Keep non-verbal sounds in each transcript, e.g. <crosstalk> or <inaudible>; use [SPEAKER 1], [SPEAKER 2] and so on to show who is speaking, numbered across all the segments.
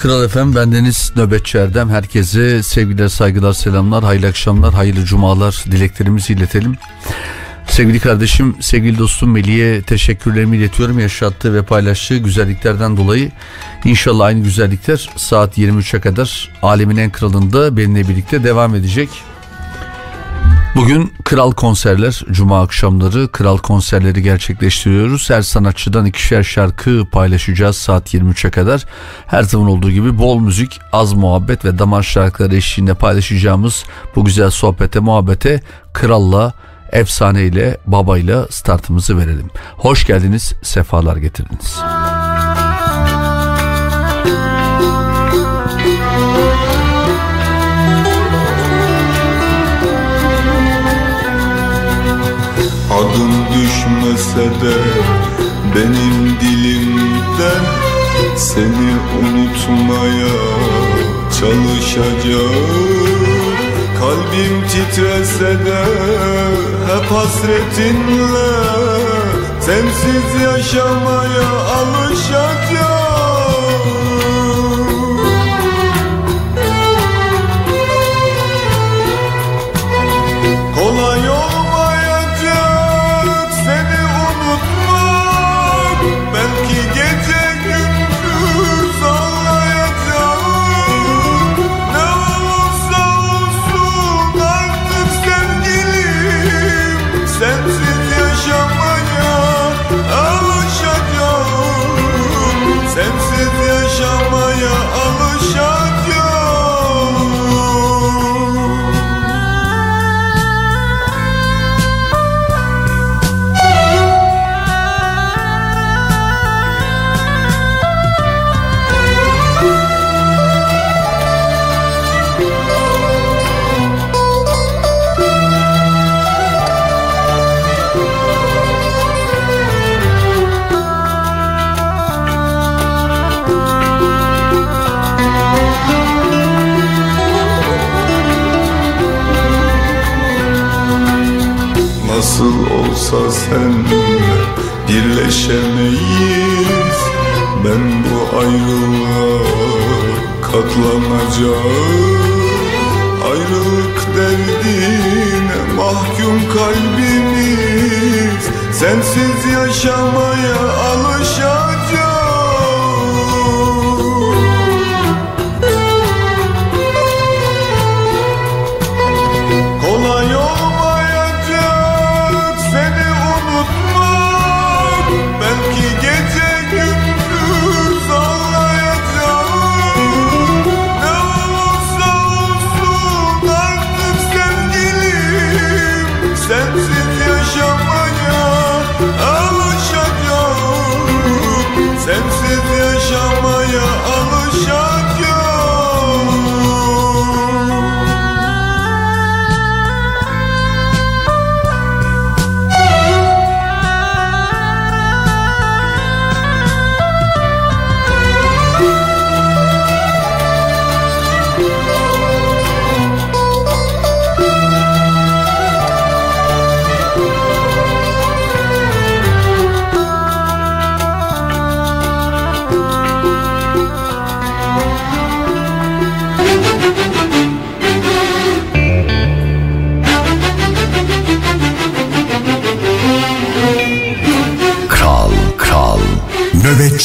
[SPEAKER 1] Kral Efem bendeniz Nöbetçi Erdem. Herkese sevgiler, saygılar, selamlar, hayırlı akşamlar, hayırlı cumalar dileklerimizi iletelim. Sevgili kardeşim, sevgili dostum Melih'e teşekkürlerimi iletiyorum. Yaşattığı ve paylaştığı güzelliklerden dolayı inşallah aynı güzellikler saat 23'e kadar alemin en kralında benimle birlikte devam edecek. Bugün kral konserler, cuma akşamları kral konserleri gerçekleştiriyoruz. Her sanatçıdan ikişer şarkı paylaşacağız saat 23'e kadar. Her zaman olduğu gibi bol müzik, az muhabbet ve damar şarkıları eşliğinde paylaşacağımız bu güzel sohbete, muhabbete kralla, efsaneyle, babayla startımızı verelim. Hoş geldiniz, sefalar getirdiniz.
[SPEAKER 2] Adım düşmese de benim dilimden Seni unutmaya çalışacağım. Kalbim titrese de hep hasretinle Sensiz yaşamaya alışacağım olsa senle birleşemeyiz. Ben bu ayrılığa katlanacağım. Ayrılık derdine mahkum kalbimiz. Sensiz yaşamaya alışacağız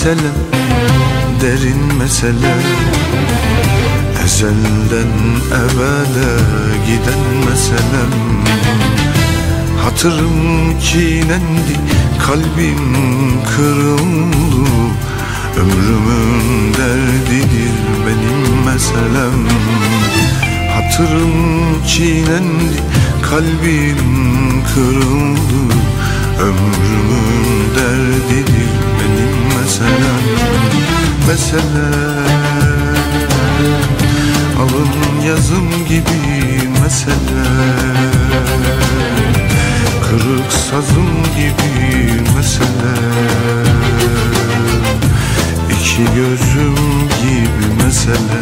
[SPEAKER 3] benim meselem Derin mesele. Ezelden ebede giden meselem. Hatırım çiğnendi, kalbim kırıldı. Ömrümün derdidir benim meselem. Hatırım çiğnendi, kalbim kırıldı. Ömrümün derdidir benim meselem Mesele Alın yazım gibi mesele Kırık sazım gibi mesele İki gözüm gibi mesele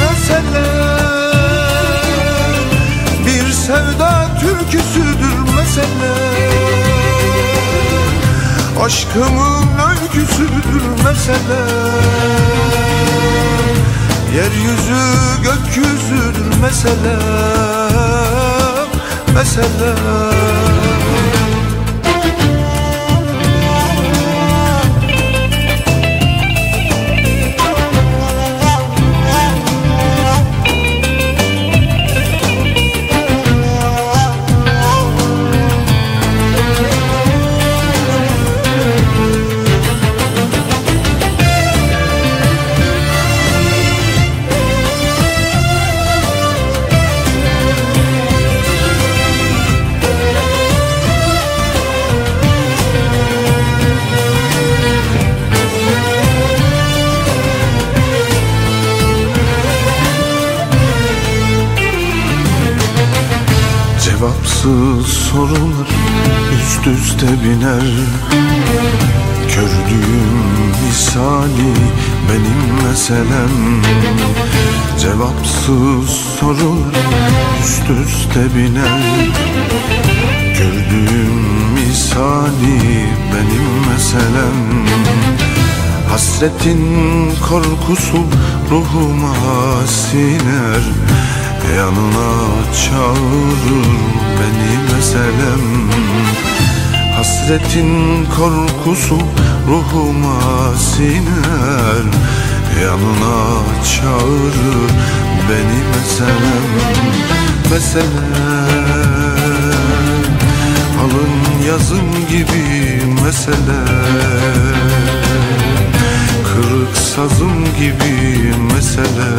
[SPEAKER 3] Mesele Bir sevda türküsüdür mesele Aşkımın öyküsüdür mesele. Yeryüzü gökyüzüdür mesele Mesele Cevapsız sorular üst üste biner? Kördüğüm misali benim meselem. Cevapsız sorular üst üste biner. Gördüğüm misali benim meselem. Hasretin korkusu ruhuma siner Yanına çağırır beni meselem. Hasretin korkusu ruhuma siner. Yanına çağırır beni meselem. Mesele Alın yazım gibi mesele Kırık sazım gibi mesele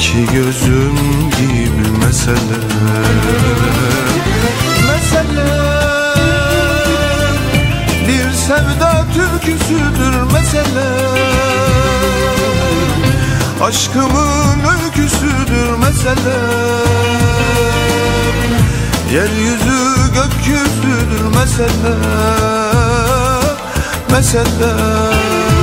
[SPEAKER 3] İki gözüm gibi mesele. Mesele Bir sevda türküsüdür mesele. Aşkımın öyküsüdür mesele. Yeryüzü gökyüzüdür mesele. Mesele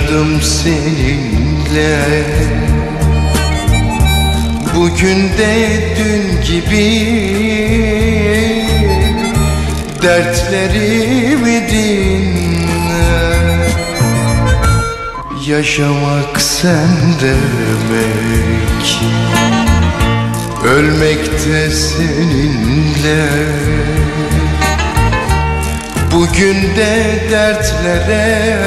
[SPEAKER 3] Yaşadım seninle. Bugün de dün gibi. Dertlerimi dinle. Yaşamak sen demek. Ölmek de seninle. Bugün de dertlere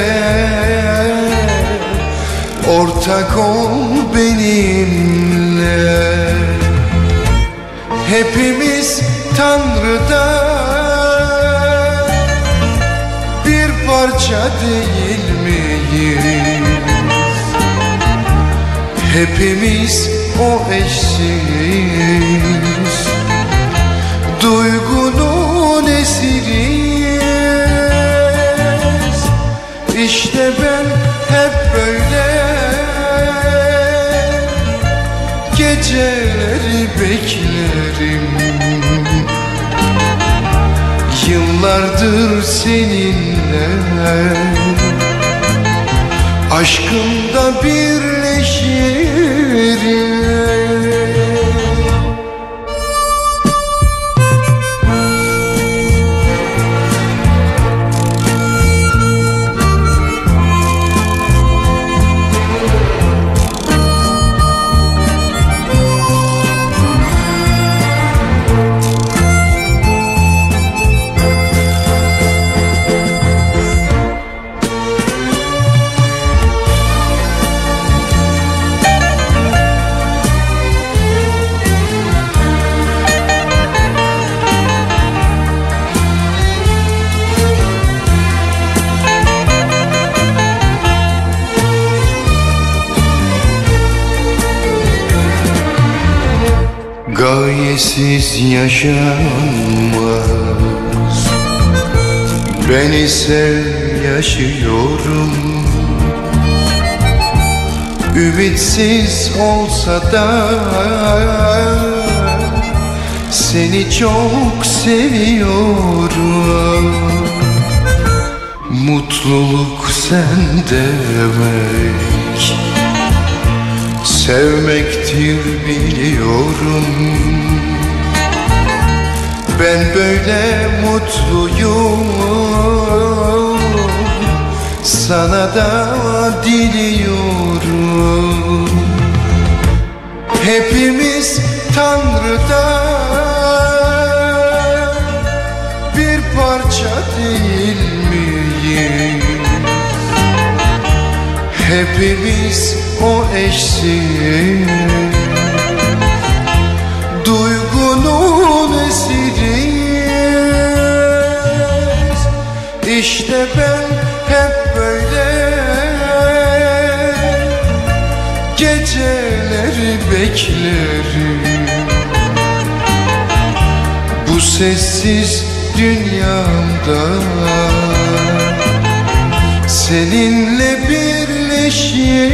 [SPEAKER 3] Ortak ol benimle. Hepimiz Tanrı'da. Bir parça değil miyiz? Hepimiz o eşsiz. Duygunun esiriyiz. İşte ben Geceleri beklerim. Yıllardır seninle. Aşkımda birleşirim yaşanmaz. Ben ise yaşıyorum. Ümitsiz olsa da Seni çok seviyorum. Mutluluk sen demek. Sevmektir biliyorum Ben böyle mutluyum. Sana da diliyorum. Hepimiz Tanrı'da Bir parça değil miyiz? Hepimiz o eşsiz İşte ben hep böyle. Geceleri beklerim. Bu sessiz dünyamda. Seninle birleşirim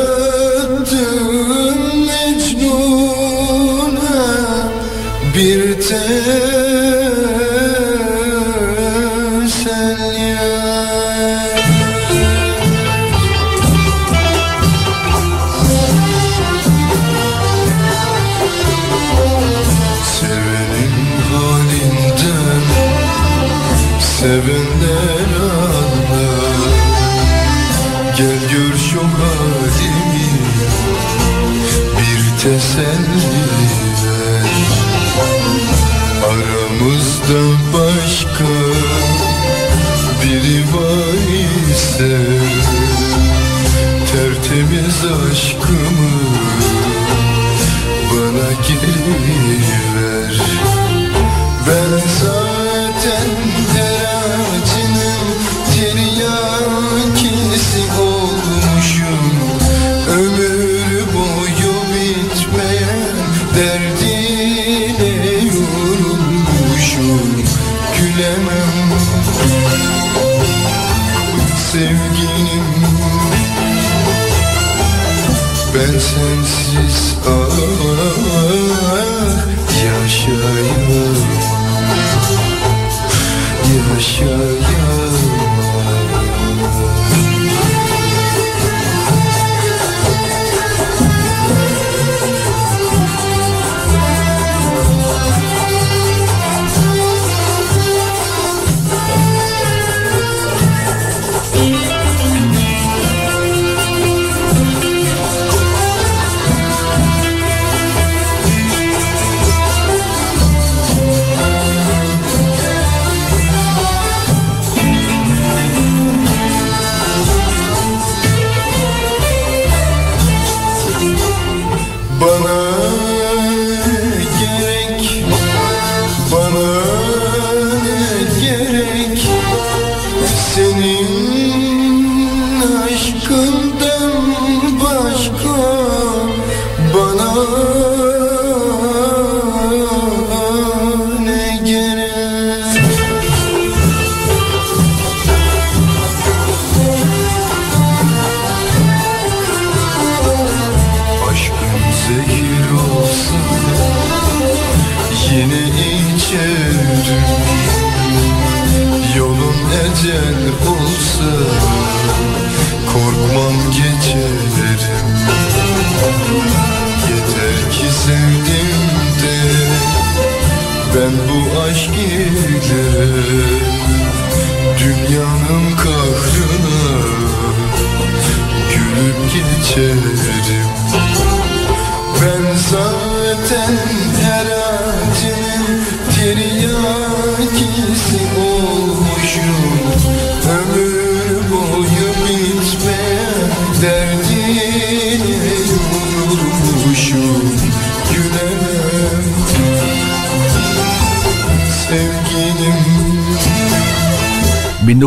[SPEAKER 3] Yarattın Mecnun'a Bir teselli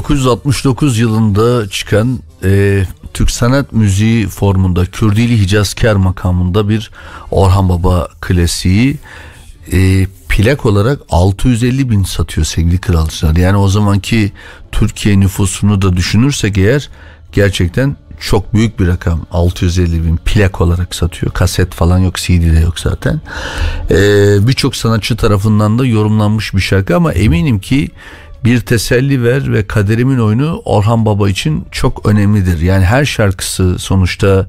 [SPEAKER 1] 1969 yılında çıkan e, Türk sanat müziği formunda Kürdili Hicazkar makamında bir Orhan Baba klasiği e, plak olarak 650 bin satıyor sevgili kralcılar. Yani o zamanki Türkiye nüfusunu da düşünürsek eğer gerçekten çok büyük bir rakam. 650 bin plak olarak satıyor. Kaset falan yok CD de yok zaten. Ee, birçok sanatçı tarafından da yorumlanmış bir şarkı ama eminim ki bir teselli ver ve kaderimin oyunu Orhan Baba için çok önemlidir. Yani her şarkısı sonuçta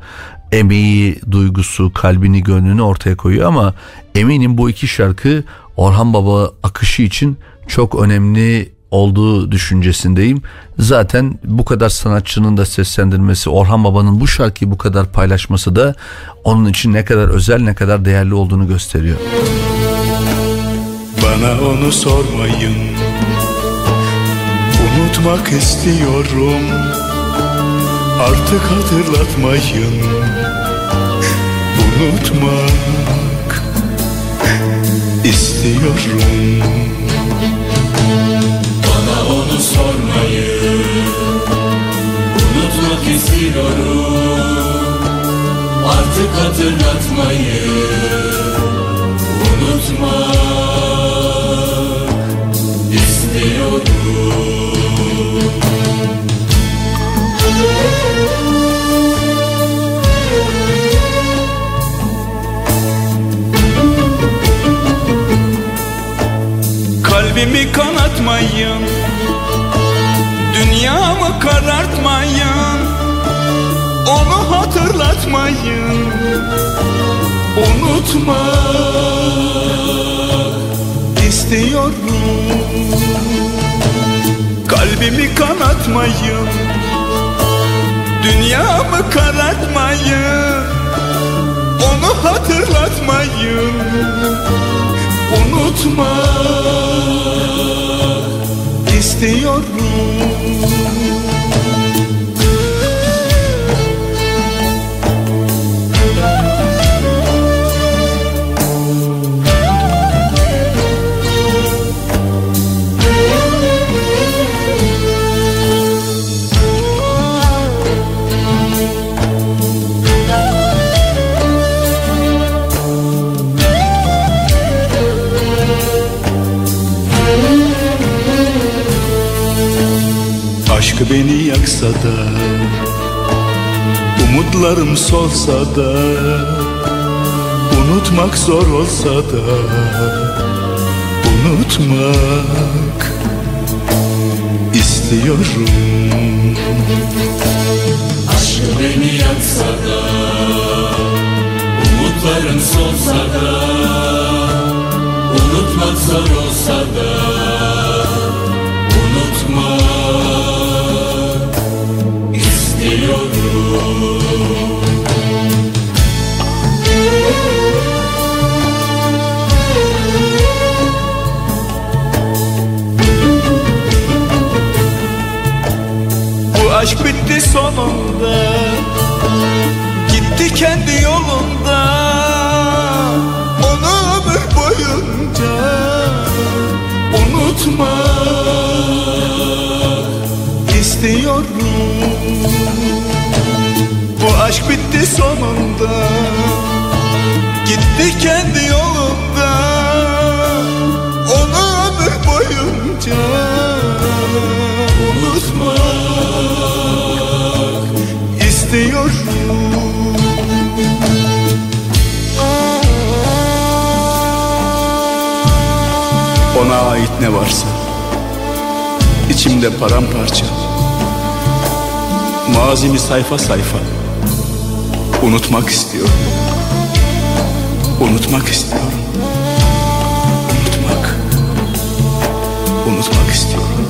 [SPEAKER 1] emeği, duygusu, kalbini, gönlünü ortaya koyuyor ama eminim bu iki şarkı Orhan Baba akışı için çok önemli olduğu düşüncesindeyim. Zaten bu kadar sanatçının da seslendirmesi, Orhan Baba'nın bu şarkıyı bu kadar paylaşması da onun için ne kadar özel, ne kadar değerli olduğunu gösteriyor.
[SPEAKER 4] Bana onu sormayın Unutmak istiyorum. Artık hatırlatmayın. Unutmak istiyorum.
[SPEAKER 5] Bana onu sormayın Unutmak istiyorum. Artık hatırlatmayın Unutmak istiyorum
[SPEAKER 4] Kalbimi kanatmayın. Dünyamı karartmayın. Onu hatırlatmayın. Unutmak istiyorum Kalbimi kanatmayın. Dünyamı karartmayın. Onu hatırlatmayın. Unutma. İstiyorum Aşk beni yaksa da Umutlarım solsa da Unutmak zor olsa da Unutmak istiyorum.
[SPEAKER 5] Aşkı beni yaksa da Umutlarım solsa da Unutmak zor olsa da
[SPEAKER 4] aşk bitti sonunda. Gitti kendi yolunda. Onu ömür boyunca Unutma. İstiyorum aşk bitti sonunda. Gitti kendi yolunda. Onu ömür boyunca Unutma istiyorum. Ona ait ne varsa içimde paramparça. Mazimi sayfa sayfa Unutmak istiyorum. Unutmak istiyorum. Unutmak. Unutmak istiyorum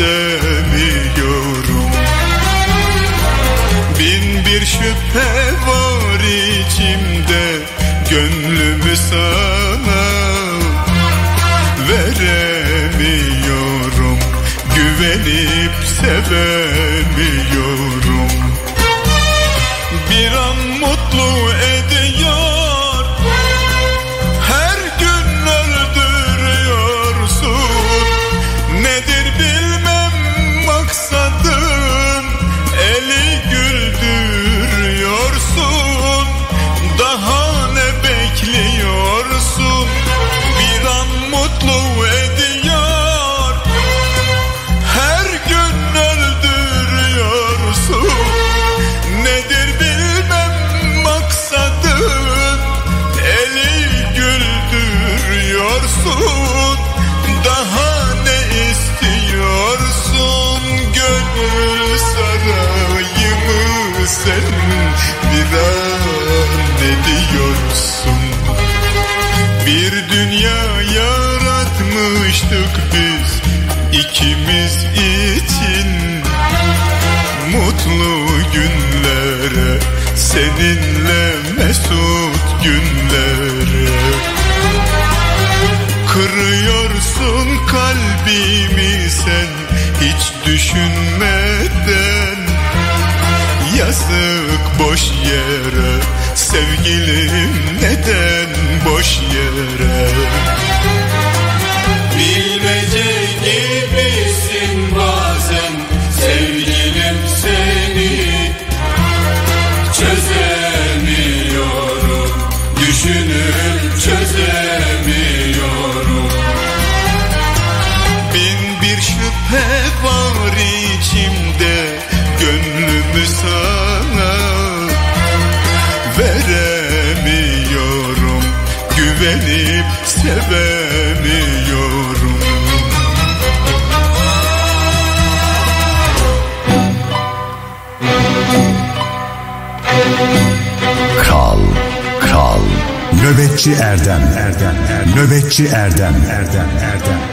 [SPEAKER 5] çözemiyorum Bin bir şüphe var içimde Gönlümü sana veremiyorum. Güvenip sevemiyorum.
[SPEAKER 2] günlere Seninle mesut günlere Kırıyorsun kalbimi sen hiç düşünmeden. Yazık boş yere sevgilim neden boş yere?
[SPEAKER 6] Nöbetçi Erdem. Erdem, Erdem. Nöbetçi Erdem. Erdem Erdem.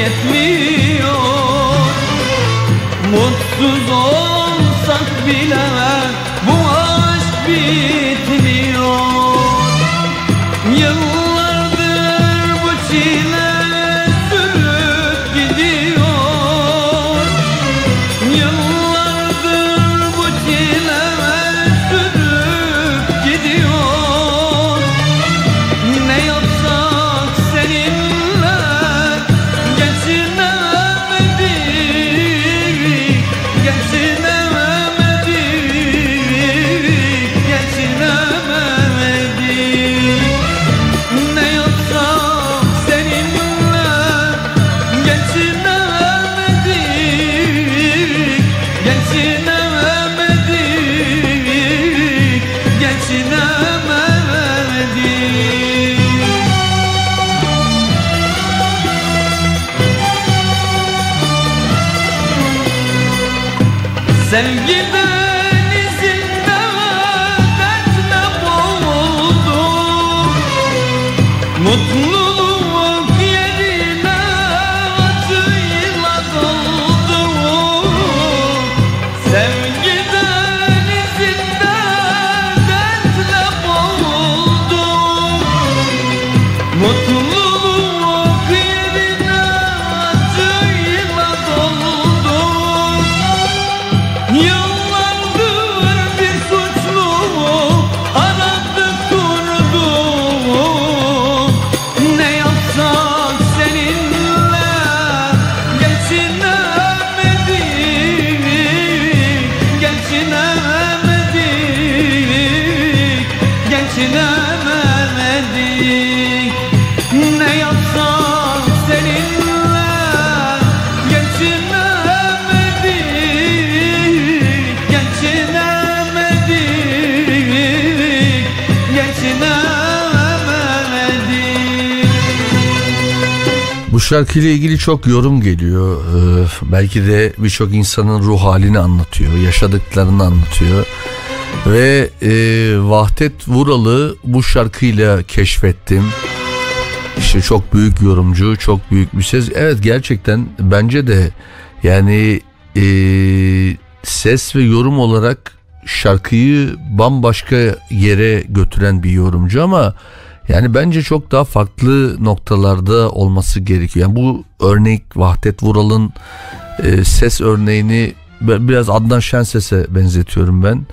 [SPEAKER 6] Yıllardır
[SPEAKER 1] şarkıyla ilgili çok yorum geliyor. Ee, belki de birçok insanın ruh halini anlatıyor, yaşadıklarını anlatıyor. Ve e, Vahdet Vural'ı bu şarkıyla keşfettim. İşte çok büyük yorumcu, çok büyük bir ses. Evet gerçekten bence de yani e, ses ve yorum olarak şarkıyı bambaşka yere götüren bir yorumcu ama yani bence çok daha farklı noktalarda olması gerekiyor. Yani bu örnek Vahdet Vural'ın e, ses örneğini biraz Adnan Şenses'e benzetiyorum ben.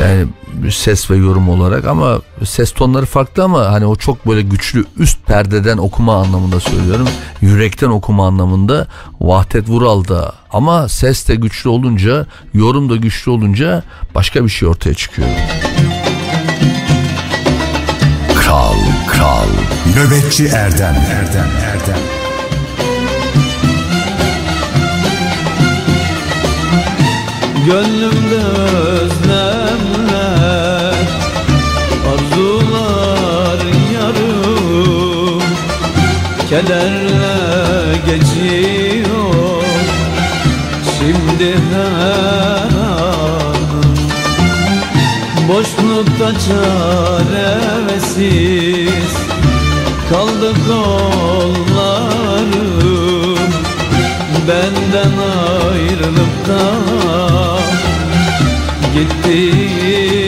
[SPEAKER 1] Yani ses ve yorum olarak ama ses tonları farklı ama hani o çok böyle güçlü üst perdeden okuma anlamında söylüyorum. Yürekten okuma anlamında Vahdet Vural'da ama ses de güçlü olunca yorum da güçlü olunca başka bir şey ortaya çıkıyor.
[SPEAKER 7] Kral, kral, nöbetçi Erdem, Erdem, Erdem.
[SPEAKER 6] Gönlümde özlemler Arzular yarım Kederle geçiyor Şimdi her Boşlukta çaresiz Kaldı kollarım Benden ayrılıp da Gittin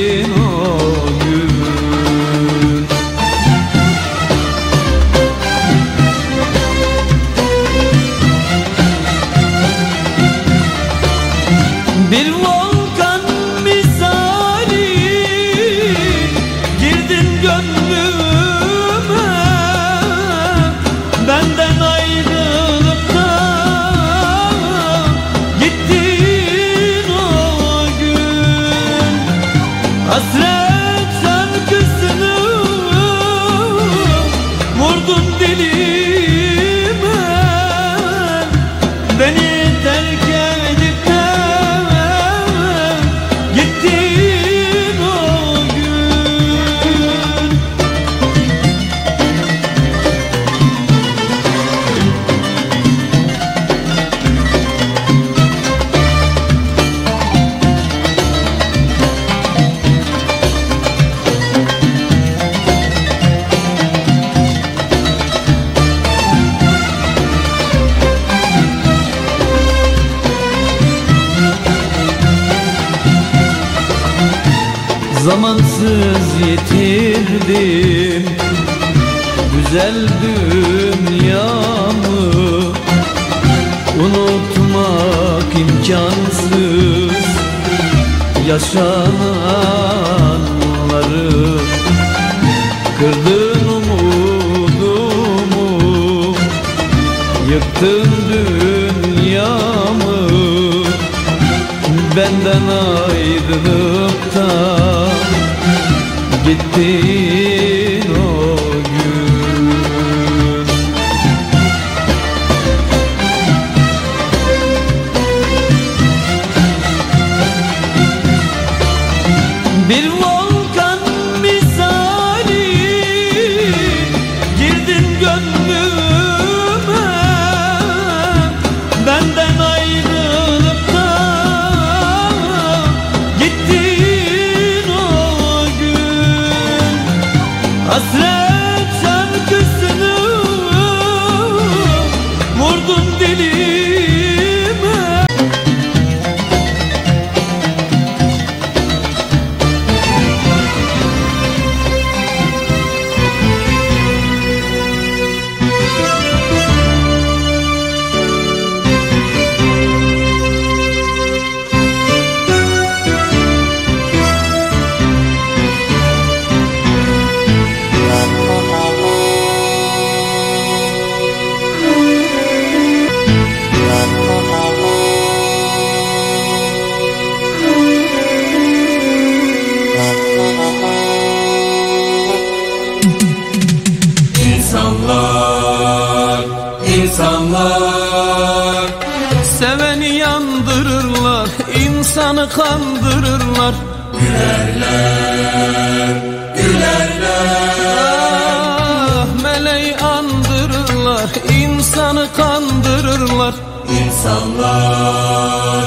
[SPEAKER 8] İnsanlar,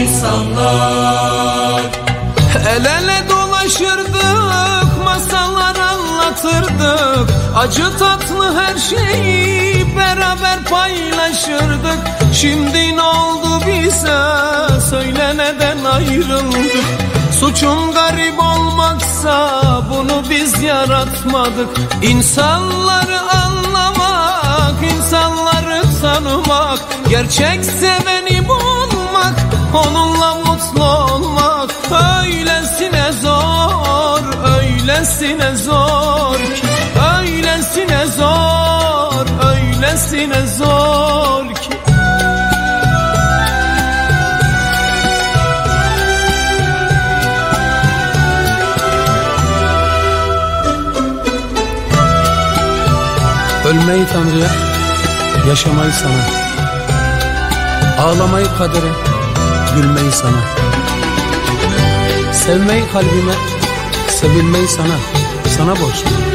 [SPEAKER 8] insanlar.
[SPEAKER 6] El ele dolaşırdık, masallar anlatırdık. Acı tatlı her şeyi beraber paylaşırdık. Şimdi ne oldu bize, söyle neden ayrıldık? Suçun garip olmaksa bunu biz yaratmadık. İnsanları anlamak, insanları tanımak Gerçek seveni bulmak, onunla mutlu olmak. Öylesine zor, öylesine zor ki Öylesine zor, öylesine zor ki.
[SPEAKER 9] Ölmeyi Tanrı'ya, yaşamayı sana. Ağlamayı kadere, gülmeyi sana. Sevmeyi kalbime, sevilmeyi sana. Sana borçluyum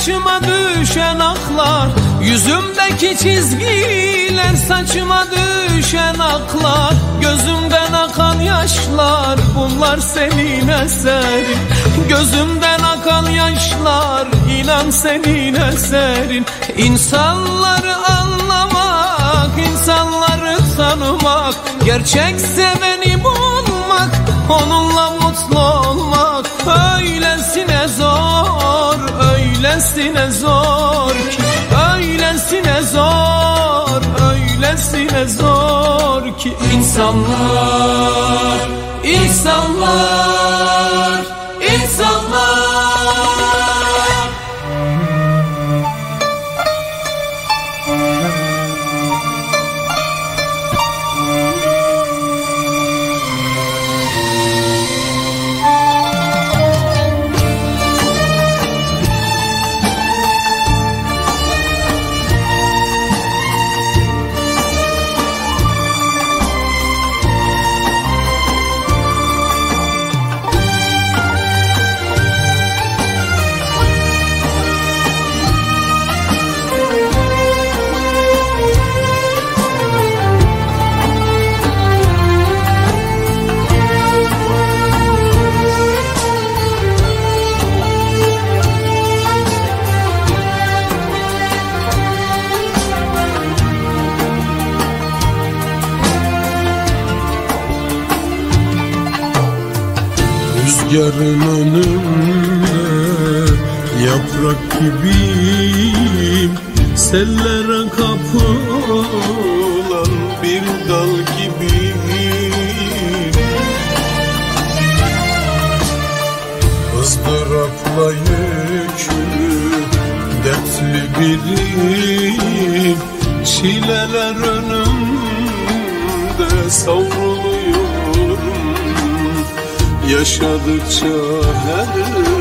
[SPEAKER 6] saçıma düşen aklar Yüzümdeki çizgiler saçıma düşen aklar. Gözümden akan yaşlar bunlar senin eserin. Gözümden akan yaşlar inan senin eserin. İnsanları anlamak, insanları tanımak Gerçek seveni bulmak, onunla mutlu olmak Öylesine zor, öylesine zor ki Öylesine zor, öylesine zor ki İnsanlar, insanlar,
[SPEAKER 2] Rüzgarın önünde yaprak gibiyim. Sellere kapılan bir dal gibiyim. Izdırapla yüklü dertli biriyim. Çileler önümde savruluyorum Yaşadıkça her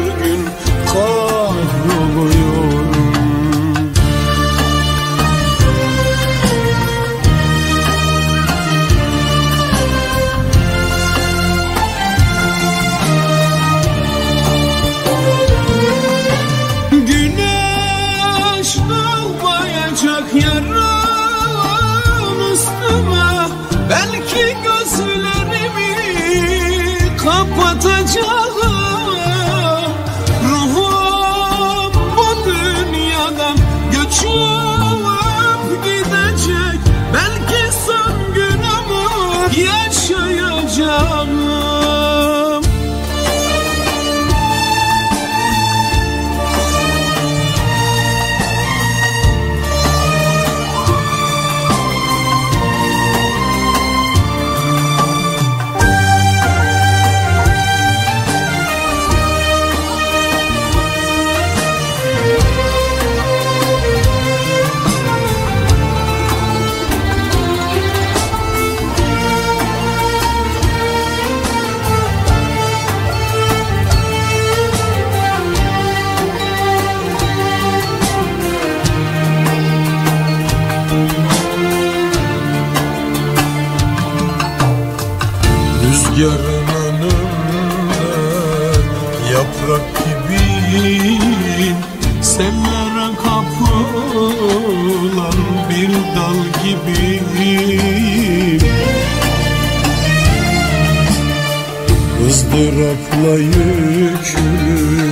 [SPEAKER 2] ızdırapla yüklü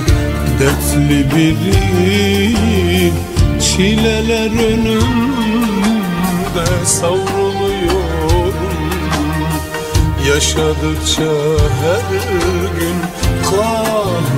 [SPEAKER 2] dertli biriyim Çileler önümde savruluyorum. Yaşadıkça her gün kahroluyorum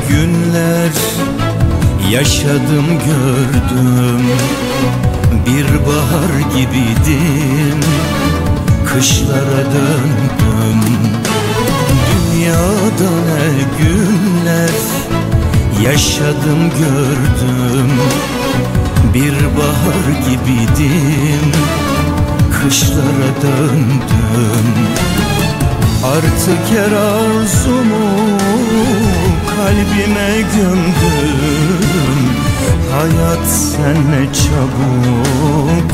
[SPEAKER 3] yaşadım gördüm. Bir bahar gibiydim kışlara döndüm. Dünyada ne günler yaşadım gördüm. Bir bahar gibiydim kışlara döndüm. Artık her arzumu kalbime gömdüm Hayat sen ne çabuk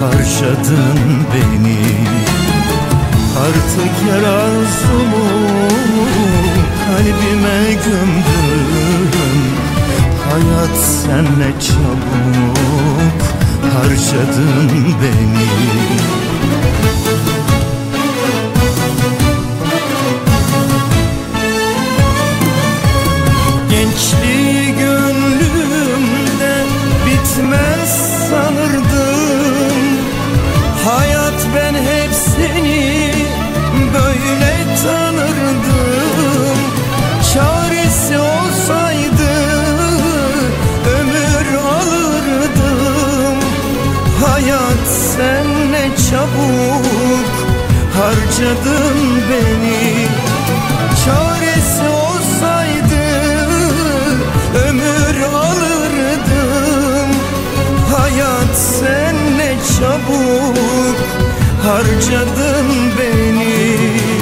[SPEAKER 3] harcadın beni. Artık her arzumu kalbime gömdüm Hayat sen ne çabuk harcadın beni Gençliği gönlümde bitmez sanırdım. Hayat ben hep seni böyle tanırdım. Çaresi olsaydı ömür alırdım. Hayat sen ne çabuk harcadın beni çabuk harcadın beni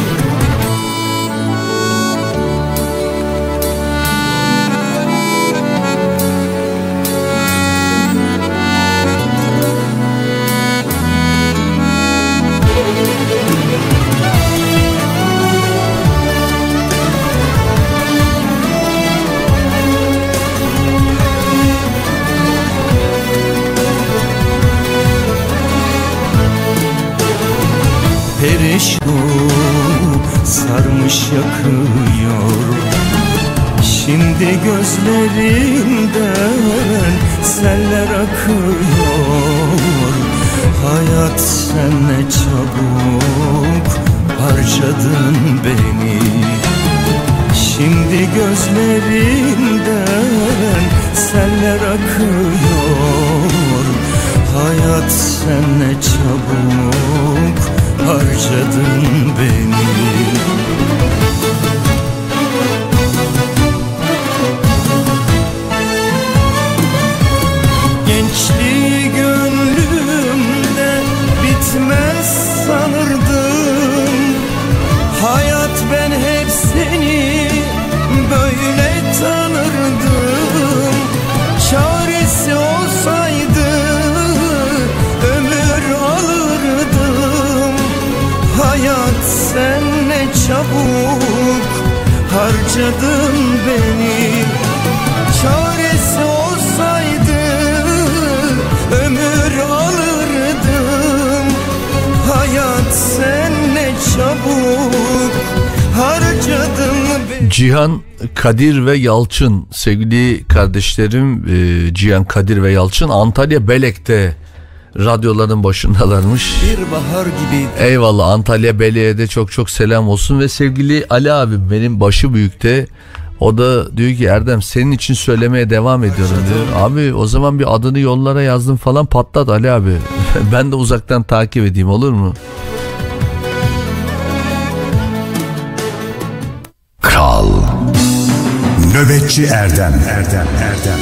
[SPEAKER 3] Perişan sarmış yakıyor. Şimdi gözlerimden seller akıyor. Hayat sen ne çabuk harcadın beni. Şimdi gözlerimden seller akıyor. Hayat sen ne çabuk harcadın beni çabuk harcadın beni. Çaresi olsaydı ömür alırdım. Hayat sen çabuk harcadın beni.
[SPEAKER 1] Cihan Kadir ve Yalçın. Sevgili kardeşlerim e, Cihan Kadir ve Yalçın Antalya Belek'te radyoların başındalarmış.
[SPEAKER 3] Bir bahar gibi
[SPEAKER 1] Eyvallah Antalya Belek'e de çok çok selam olsun ve sevgili Ali abim benim başı büyükte o da diyor ki Erdem senin için söylemeye devam ediyorum diyor. Abi o zaman bir adını yollara yazdım falan patlat Ali abi. <laughs> ben de uzaktan takip edeyim olur mu?
[SPEAKER 7] Kral Nöbetçi Erdem Erdem Erdem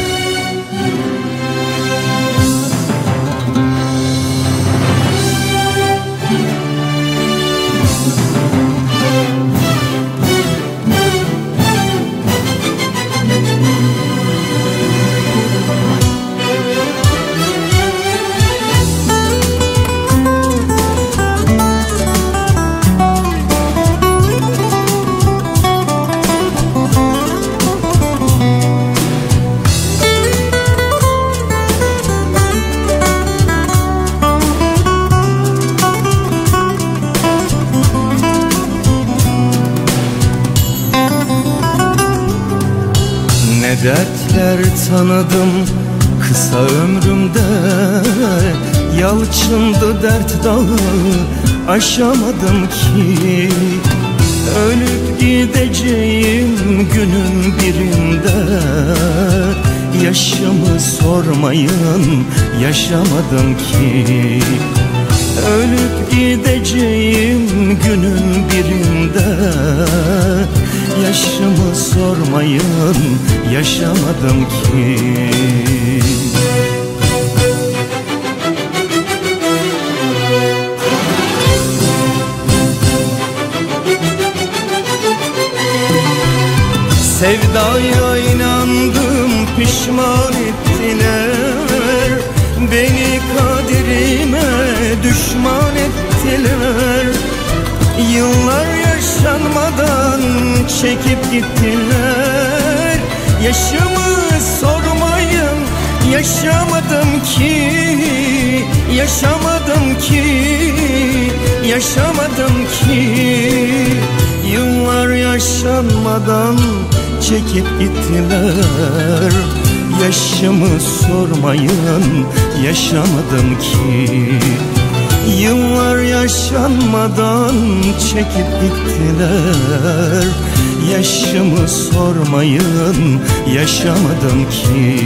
[SPEAKER 3] Dertler tanıdım kısa ömrümde. Yalçındı dert dağı aşamadım ki. Ölüp gideceğim günün birinde. Yaşımı sormayın yaşamadım ki. Ölüp gideceğim günün birinde Yaşımı sormayın yaşamadım ki. Sevdaya inandım pişman ettiler. Beni kaderime düşman ettiler. Yıllar yaşanmadan çekip gittiler. Yaşımı sormayın yaşamadım ki Yaşamadım ki Yaşamadım ki. Yıllar yaşanmadan çekip gittiler. Yaşımı sormayın yaşamadım ki Yıllar yaşanmadan çekip gittiler. Yaşımı sormayın yaşamadım ki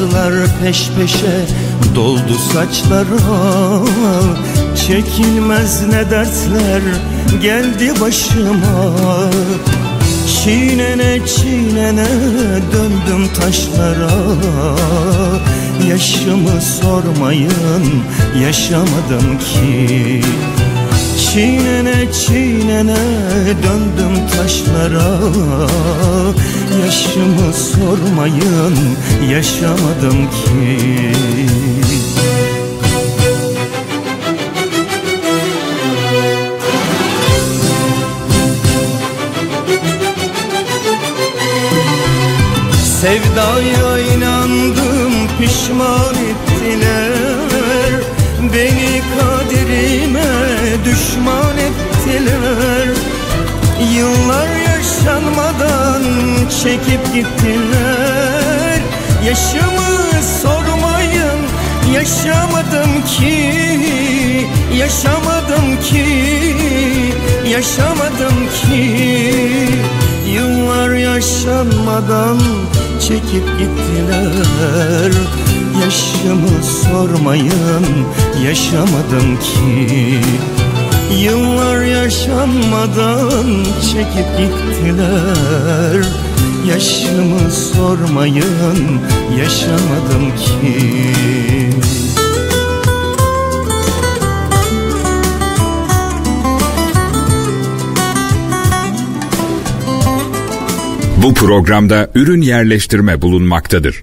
[SPEAKER 3] Beyazlar peş peşe doldu saçlara Çekilmez ne dertler geldi başıma. Çiğnene çiğnene döndüm taşlara. Yaşımı sormayın yaşamadım ki. Çiğnene çiğnene döndüm taşlara Yaşımı sormayın yaşamadım ki. Sevdaya inandım pişman ettiler. Beni kaderime düşman ettiler Yıllar yaşanmadan çekip gittiler. Yaşımı sormayın yaşamadım ki. Yaşamadım ki Yaşamadım ki. Yıllar yaşanmadan çekip gittiler. Yaşımı sormayın yaşamadım ki Yıllar yaşanmadan çekip gittiler Yaşımı sormayın yaşamadım ki
[SPEAKER 10] Bu programda ürün yerleştirme bulunmaktadır.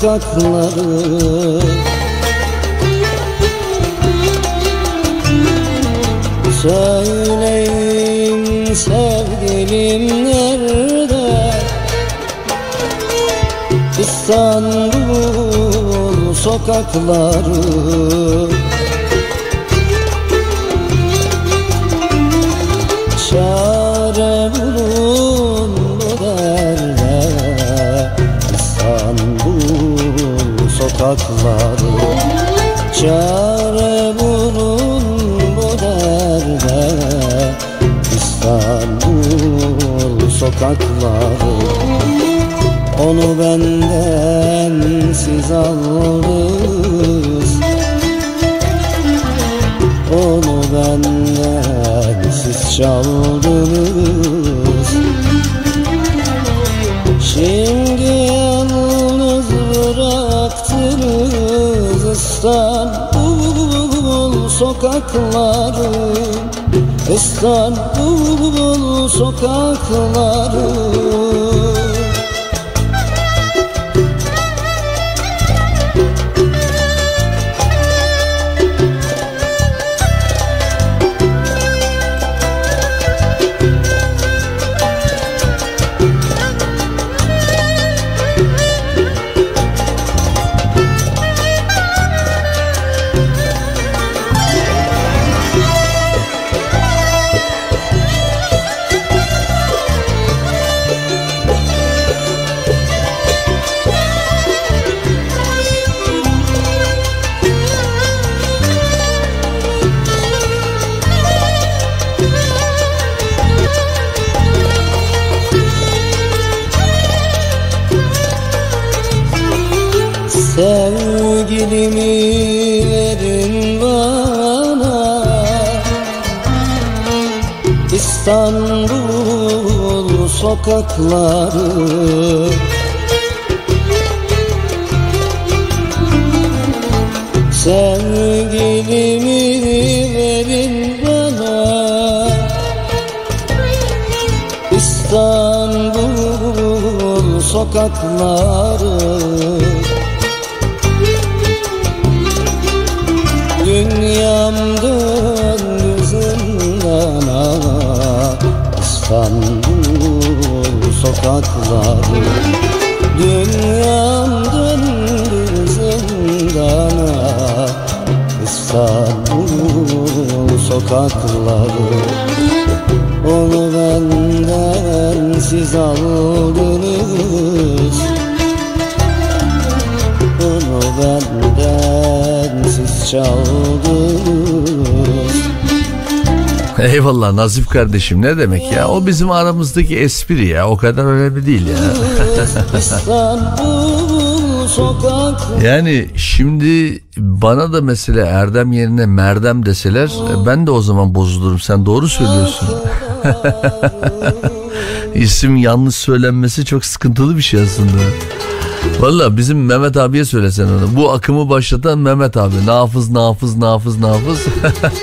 [SPEAKER 11] Sokakları Söyleyin sevgilim nerede? İstanbul sokakları benden siz aldınız. Onu benden siz çaldınız. Şimdi İstanbul sokakları. İstanbul sokakları İstanbul sokakları. Sevgilimi verin bana. İstanbul sokakları sokakları. Dünyam döndü zindana. İstanbul sokakları. Onu benden siz aldınız. Onu benden siz çaldınız <laughs>
[SPEAKER 1] Eyvallah Nazif kardeşim ne demek ya o bizim aramızdaki espri ya o kadar önemli değil ya. <laughs> Yani şimdi bana da mesela Erdem yerine Merdem deseler ben de o zaman bozulurum sen doğru söylüyorsun. <laughs> İsim yanlış söylenmesi çok sıkıntılı bir şey aslında. Valla bizim Mehmet abiye söylesen onu. Bu akımı başlatan Mehmet abi. Nafız, nafız, nafız, nafız.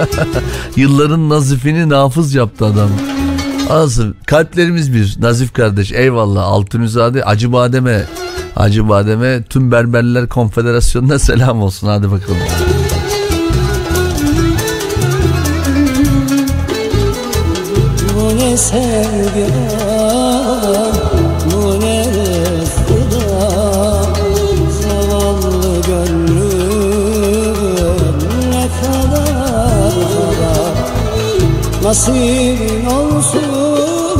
[SPEAKER 1] <laughs> Yılların nazifini nafız yaptı adam. Anasın kalplerimiz bir. Nazif kardeş eyvallah. Altunizade Acı Badem'e Acı Badem'e tüm Berberler Konfederasyonu'na selam olsun. Hadi bakalım.
[SPEAKER 11] Ne sevgi Nasibin olsun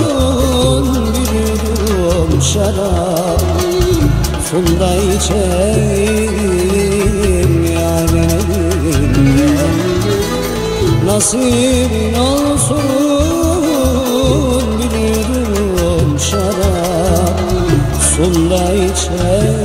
[SPEAKER 11] Bir yudum şarap Funda içeyim yarenim Nasibin olsun bir yudum şarap Sunda içerim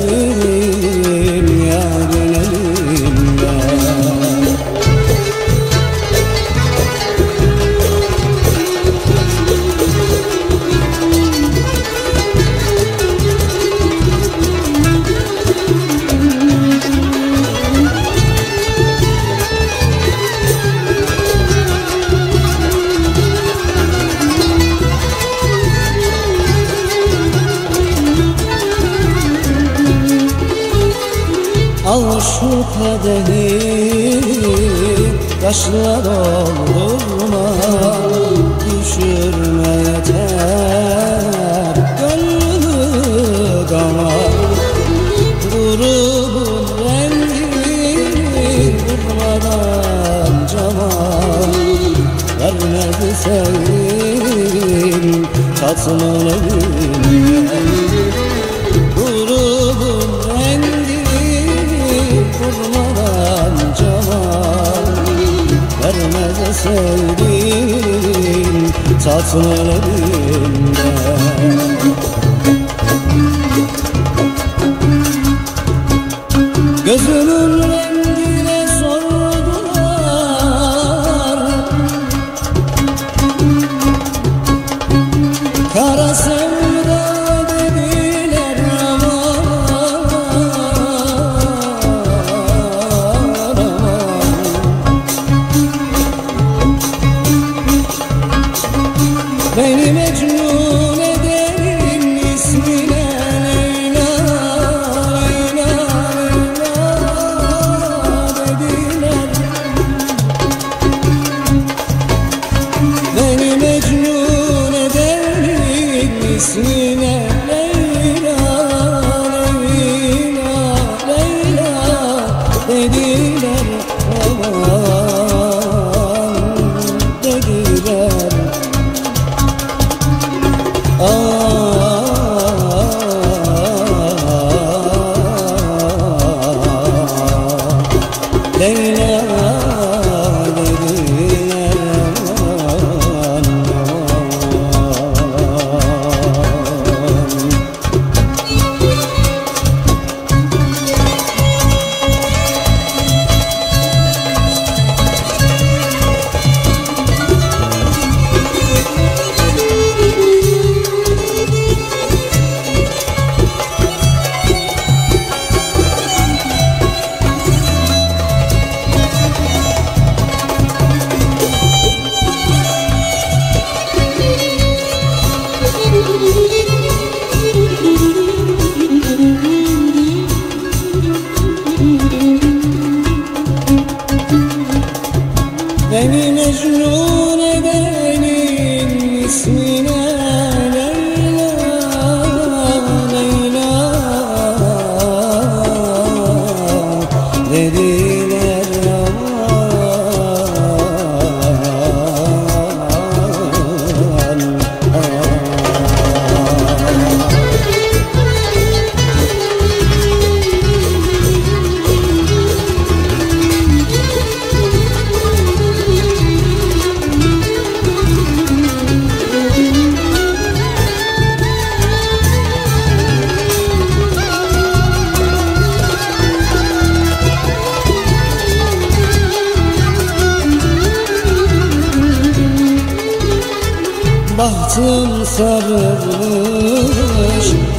[SPEAKER 11] Bahtım sarılmış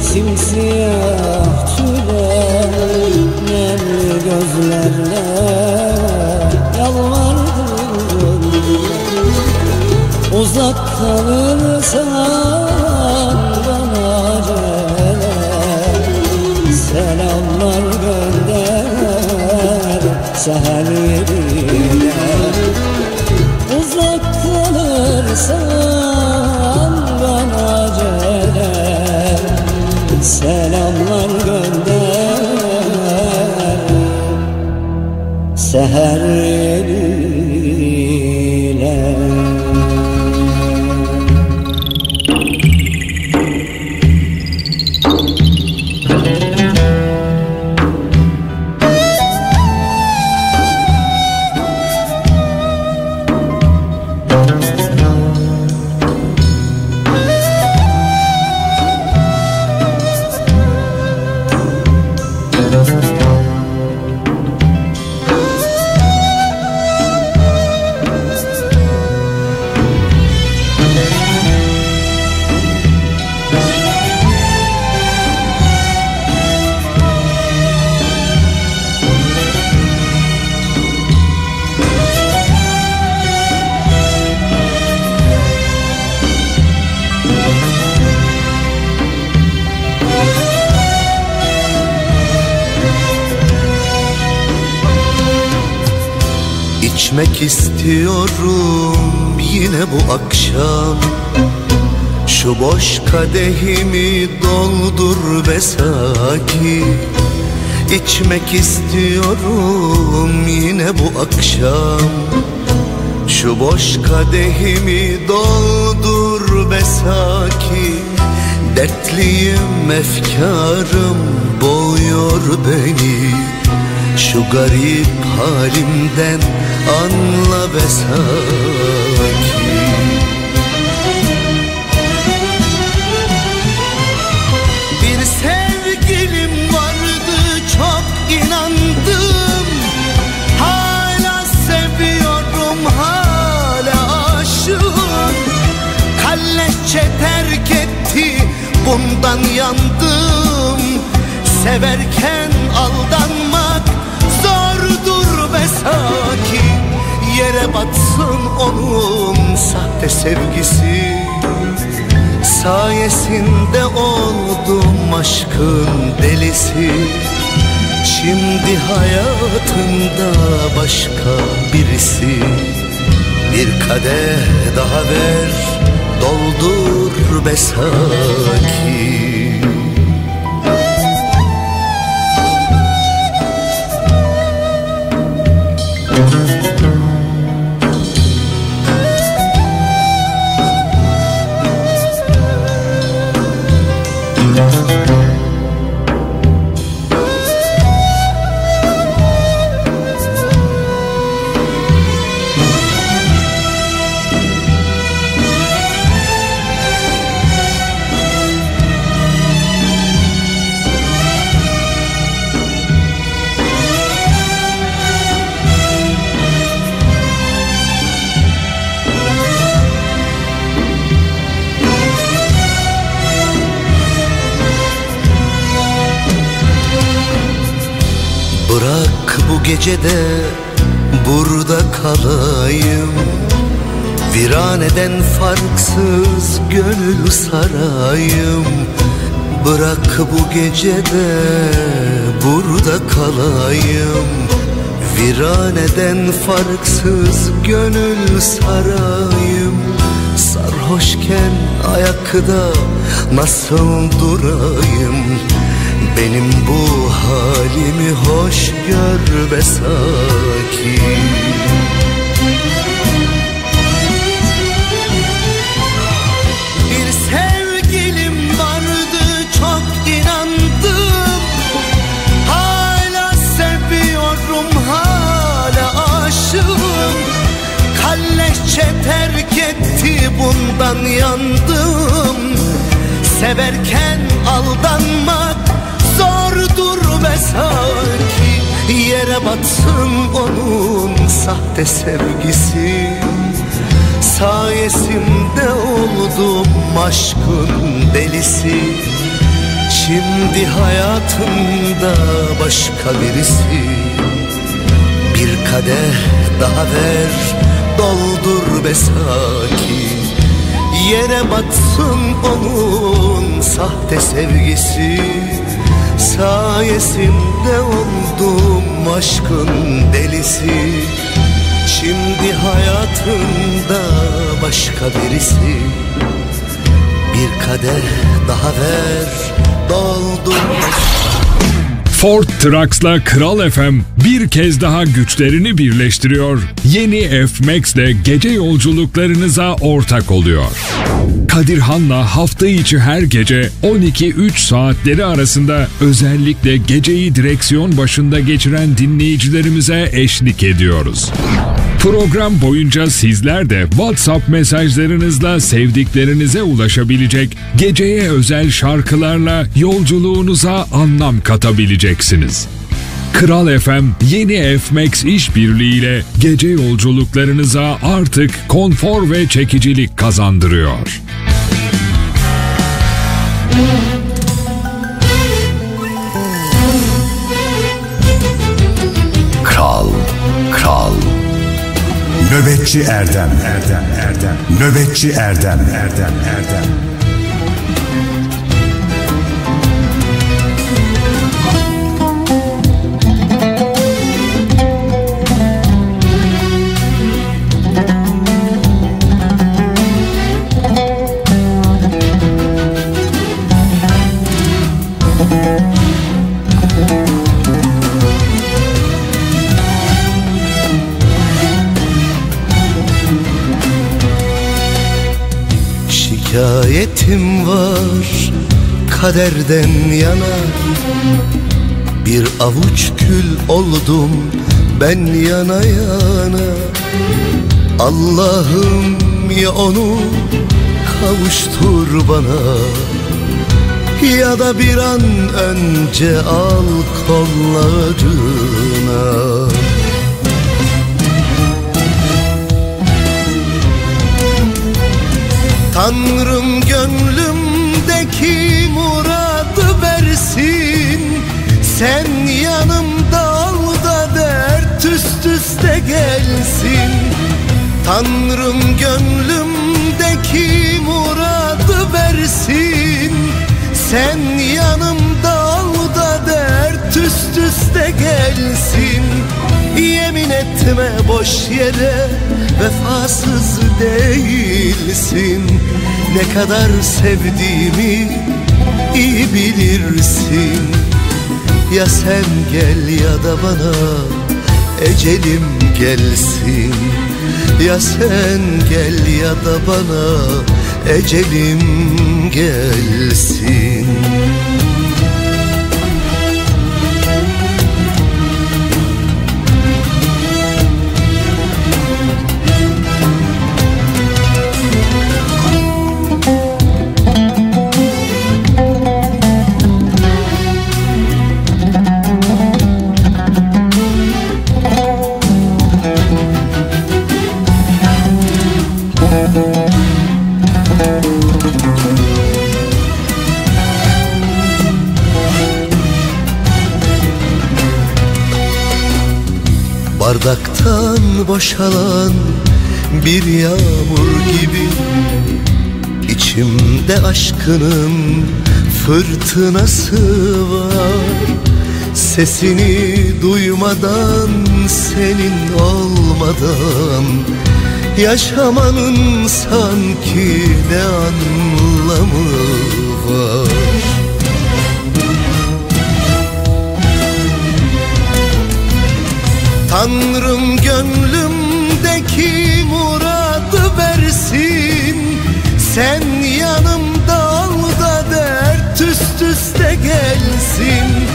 [SPEAKER 11] simsiyah tüle Nemli gözlerle yalvardım. Uzak kalırsan bana acele Selamlar gönder seher seher
[SPEAKER 3] bu akşam? Şu boş kadehimi doldur be saki. İçmek istiyorum yine bu akşam. Şu boş kadehimi doldur be saki. Dertliyim efkarım boğuyor beni. Şu garip halimden anla be saki bundan yandım. Severken aldanmak zordur be saki Yere batsın onun sahte sevgisi. Sayesinde oldum aşkın delisi. Şimdi hayatında başka birisi. Bir kadeh daha ver doldur be saki bu gecede burada kalayım. Viraneden farksız gönül sarayım. Bırak bu gecede burada kalayım. Viraneden farksız gönül sarayım. Sarhoşken ayakta nasıl durayım Benim bu halimi hoş gör be saki Bir sevgilim vardı çok inandım. Hala seviyorum hala aşığım. Kalleşçe terk etti bundan yandım. Severken aldanmak sanki Yere batsın onun sahte sevgisi. Sayesinde oldum aşkın delisi. Şimdi hayatımda başka birisi. Bir kadeh daha ver doldur be saki. Yere batsın onun sahte sevgisi Sayesinde oldum aşkın delisi Şimdi hayatında başka birisi Bir kadeh daha ver doldur
[SPEAKER 10] Ford Trucks'la Kral FM bir kez daha güçlerini birleştiriyor. Yeni F-Max ile gece yolculuklarınıza ortak oluyor. Kadirhan'la hafta içi her gece 12-3 saatleri arasında özellikle geceyi direksiyon başında geçiren dinleyicilerimize eşlik ediyoruz. Program boyunca sizler de WhatsApp mesajlarınızla sevdiklerinize ulaşabilecek, geceye özel şarkılarla yolculuğunuza anlam katabileceksiniz. Kral FM yeni F-Max işbirliğiyle gece yolculuklarınıza artık konfor ve çekicilik kazandırıyor.
[SPEAKER 7] Kral, kral. Nöbetçi Erdem, Erdem, Erdem. Nöbetçi Erdem, Erdem, Erdem.
[SPEAKER 3] Şikayetim var kaderden yana. Bir avuç kül oldum ben yana yana. Allah'ım ya onu kavuştur bana. Ya da bir an önce al kollarına Tanrım gönlümdeki muradı versin. Sen yanımda ol da dert üst üste gelsin. Tanrım gönlümdeki muradı versin. Sen yanımda ol da dert üst üste gelsin Yemin etme boş yere vefasız değilsin. Ne kadar sevdiğimi iyi bilirsin. Ya sen gel ya da bana ecelim gelsin. Ya sen gel ya da bana ecelim gelsin boşalan bir yağmur gibi. İçimde aşkının fırtınası var. Sesini duymadan senin olmadan Yaşamanın sanki ne anlamı var? Tanrım gönlümdeki muradı versin. Sen yanımda ol da dert üst üste gelsin.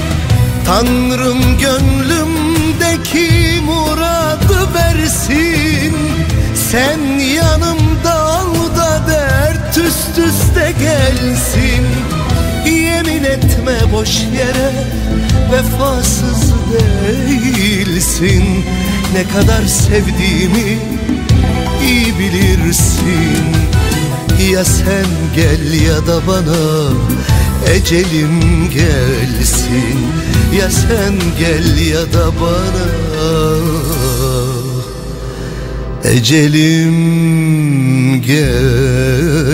[SPEAKER 3] Tanrım gönlümdeki muradı versin. Sen yanımda ol da dert üst üste gelsin. Yemin etme boş yere vefasız değilsin. Ne kadar sevdiğimi iyi bilirsin. Ya sen gel ya da bana ecelim gelsin. Ya sen gel ya da bana ecelim gelsin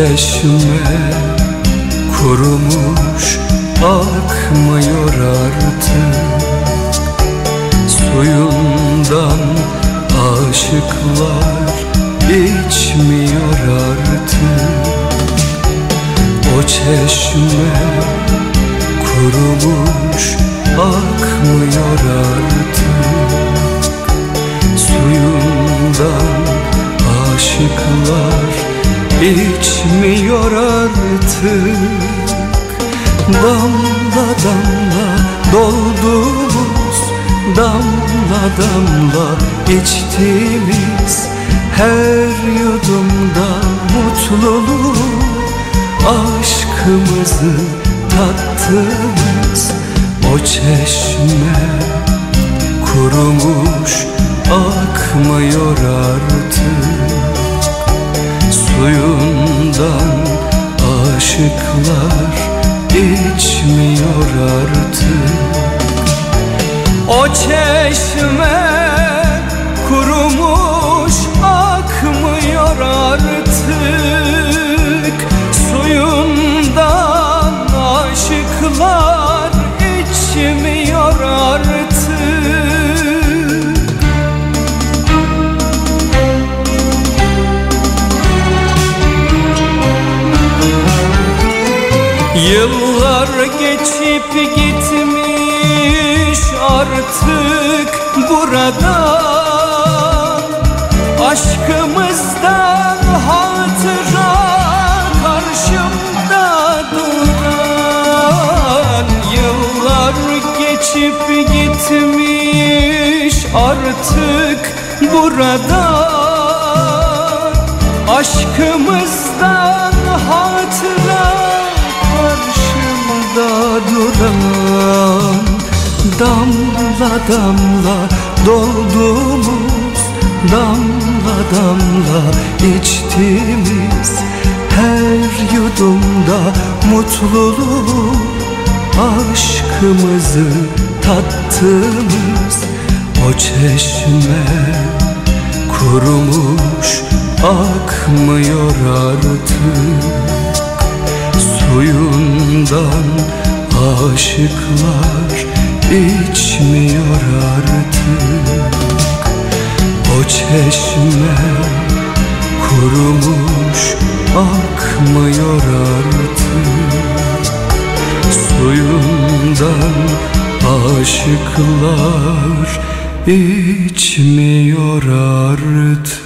[SPEAKER 12] çeşme kurumuş akmıyor artık. Suyundan aşıklar içmiyor artık. O çeşme kurumuş akmıyor artık. Suyundan aşıklar içmiyor artık. Damla damla doldumuz Damla damla içtiğimiz Her yudumda mutluluk Aşkımızı tattığımız O çeşme kurumuş akmıyor artık Suyundan aşıklar içmiyor artık. O çeşme kurumuş akmıyor artık geçip gitmiş artık burada. Aşkımızdan hatıra karşımda duran. Geçip gitmiş artık burada. Aşkımızdan duran Damla damla dolduğumuz Damla damla içtiğimiz Her yudumda mutluluğu Aşkımızı tattığımız O çeşme kurumuş akmıyor artık. Suyundan aşıklar içmiyor artık. O çeşme kurumuş akmıyor artık. Suyundan aşıklar içmiyor artık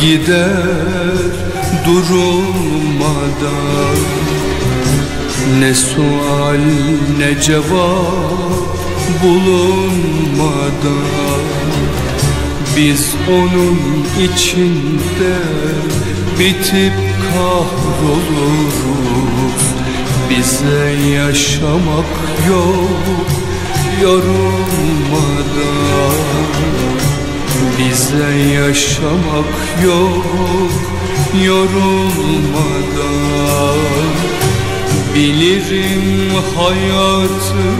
[SPEAKER 12] gider durulmadan. Ne sual ne cevap bulunmadan. Biz onun içinde bitip kahroluruz. Bize yaşamak yok yorulmadan bize yaşamak yok yorulmadan. Bilirim hayatın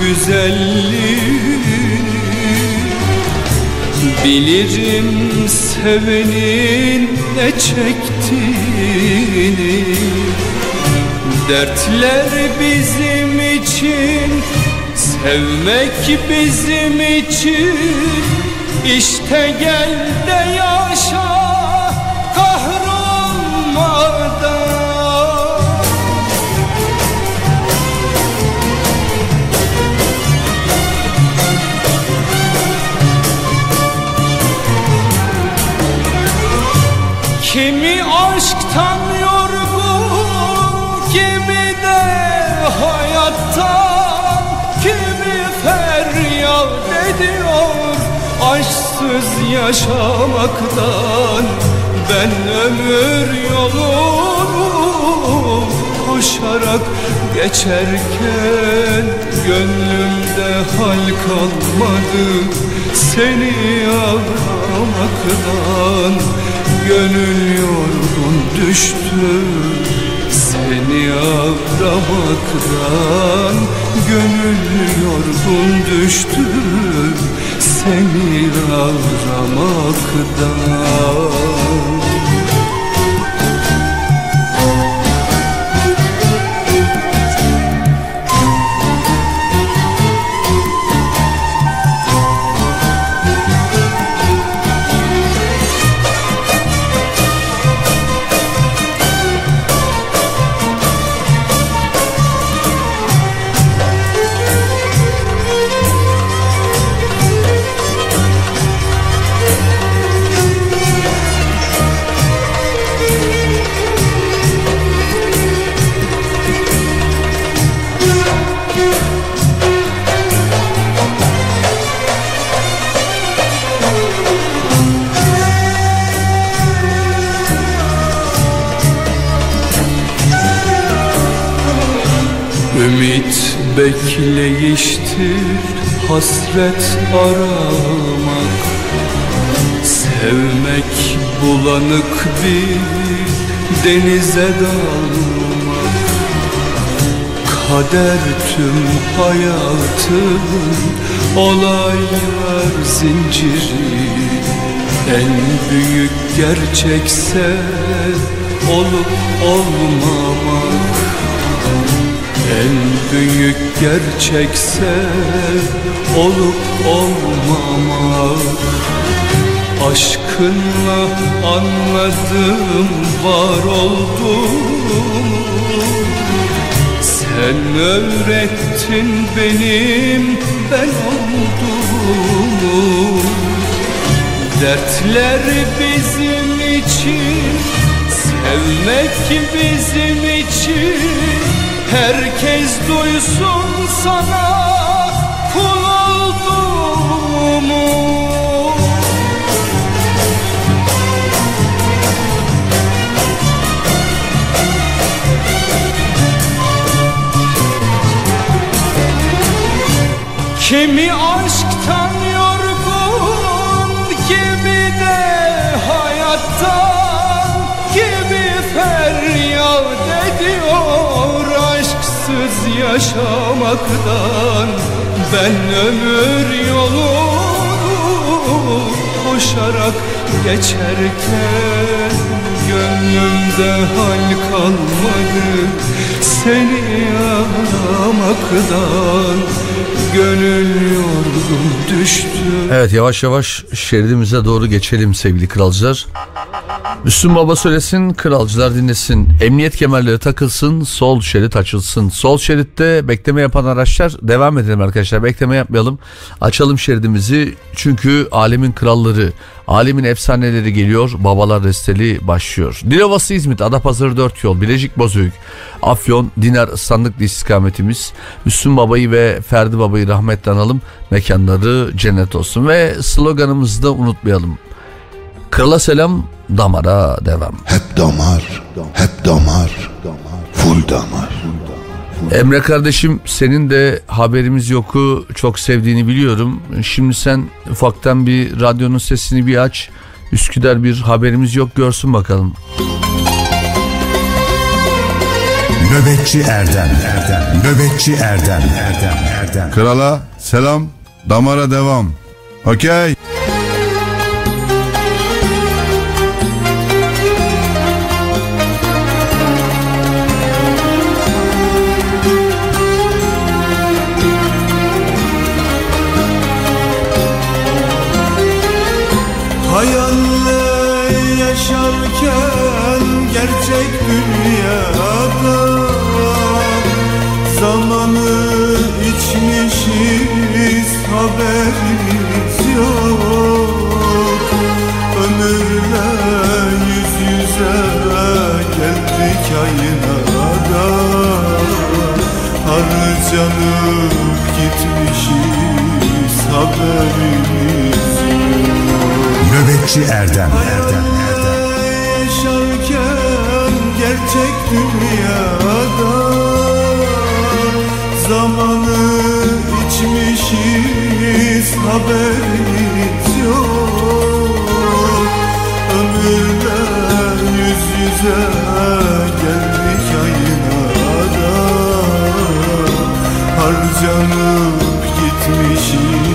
[SPEAKER 12] güzelliğini. Bilirim sevenin ne çektiğini. Dertler bizim için Sevmek bizim için işte gel de yaşa kahrolmadan. Kimi aşktan yaşamaktan ben ömür yolunu koşarak geçerken gönlümde hal kalmadı. Seni aramaktan gönül yorgun düştü. Seni aramaktan gönül yorgun düştü seni aramaktan bekleyiştir hasret aramak. Sevmek bulanık bir denize dalmak. Kader tüm hayatın olaylar zinciri. En büyük gerçekse olup olmamak en büyük gerçekse olup olmamak. Aşkınla anladım var oldum. Sen öğrettin benim ben olduğumu Dertler bizim için Sevmek bizim için Herkes duysun sana kul olduğumu. Kimi aşktan yaşamaktan. Ben ömür yolunu koşarak geçerken Gönlümde hal kalmadı seni aramaktan
[SPEAKER 2] gönül yorgun düştü
[SPEAKER 1] Evet yavaş yavaş şeridimize doğru geçelim sevgili kralcılar. Müslüm Baba söylesin, kralcılar dinlesin. Emniyet kemerleri takılsın, sol şerit açılsın. Sol şeritte bekleme yapan araçlar devam edelim arkadaşlar. Bekleme yapmayalım. Açalım şeridimizi. Çünkü alemin kralları, alemin efsaneleri geliyor. Babalar resteli başlıyor. Dilovası İzmit, Adapazarı 4 yol, Bilecik Bozüyük, Afyon, Dinar Sandıklı istikametimiz. Müslüm Baba'yı ve Ferdi Baba'yı rahmetle analım. Mekanları cennet olsun. Ve sloganımızı da unutmayalım. Krala selam, damara devam.
[SPEAKER 7] Hep damar, hep damar, full damar.
[SPEAKER 1] Emre kardeşim senin de haberimiz yoku çok sevdiğini biliyorum. Şimdi sen ufaktan bir radyonun sesini bir aç. Üsküdar bir haberimiz yok görsün bakalım.
[SPEAKER 7] Nöbetçi Erdem, Erdem, Nöbetçi Erdem, Erdem, Erdem.
[SPEAKER 13] Krala selam, damara devam. Okey.
[SPEAKER 2] Gerçek dünyada. Zamanı içmişiz haberimiz yok. Ömürle yüz yüze geldik aynada Harcanıp gitmişiz haberimiz
[SPEAKER 7] Nöbetçi Erdem, Erdem, Erdem.
[SPEAKER 2] Gerçek dünyada Zamanı içmişiz haberimiz yok. Ömürle yüz yüze geldik aynada Harcanıp gitmişiz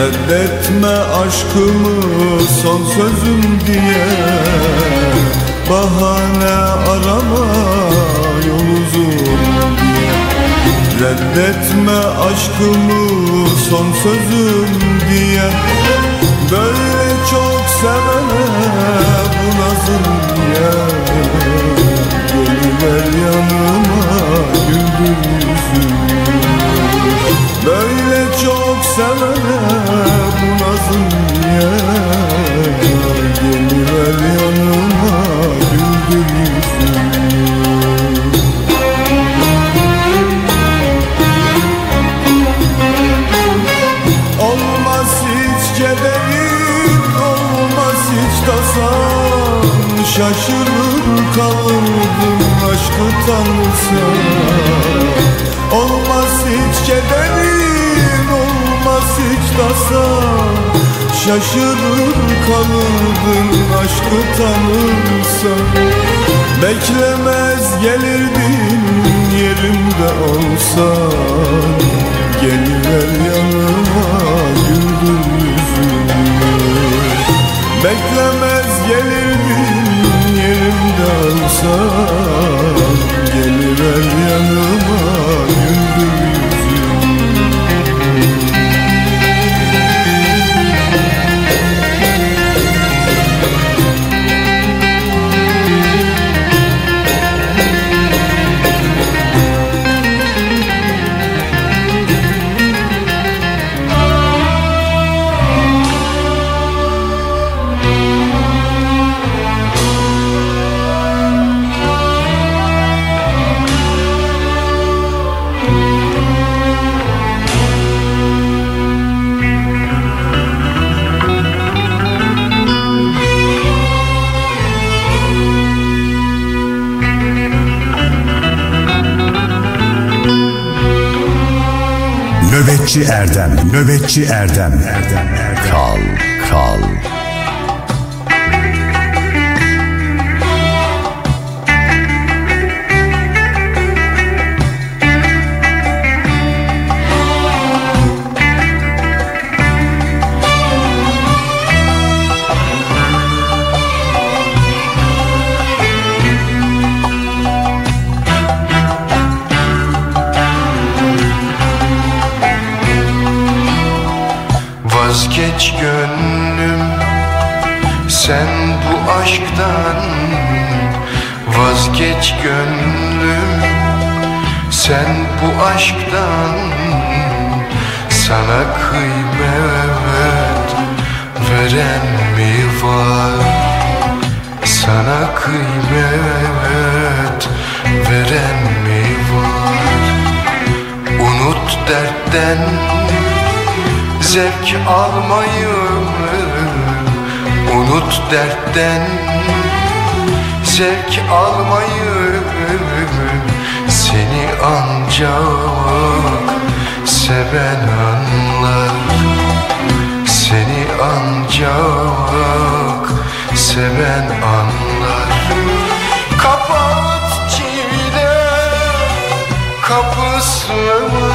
[SPEAKER 2] Reddetme aşkımı son sözüm diye. Bahane arama yol uzun diye. Reddetme aşkımı son sözüm diye. Böyle çok sevene bu nazım ya Gönül yanıma güldür sevene bu nazın ya. Geliver yanıma güldür Olmaz hiç kederin, olmaz hiç tasan. Şaşırır kalırdım aşkı tanırsan Olmaz hiç kederin, tasan Şaşırır kalırdın aşkı tanırsan. Beklemez gelirdin yerimde olsan. Geliver yanıma güldür yüzümü Beklemez gelirdin yerimde olsan. Geliver yanıma güldür yüzümü
[SPEAKER 7] Nöbetçi Erdem, Nöbetçi Erdem, Erdem, Erdem.
[SPEAKER 1] Kral, kral.
[SPEAKER 3] Sen bu aşktan Sana kıymet veren mi var? Sana kıymet veren mi var? Unut dertten zevk almayı Unut dertten zevk almayı ancak seven anlar. Seni ancak seven anlar. Kapat çile kapısını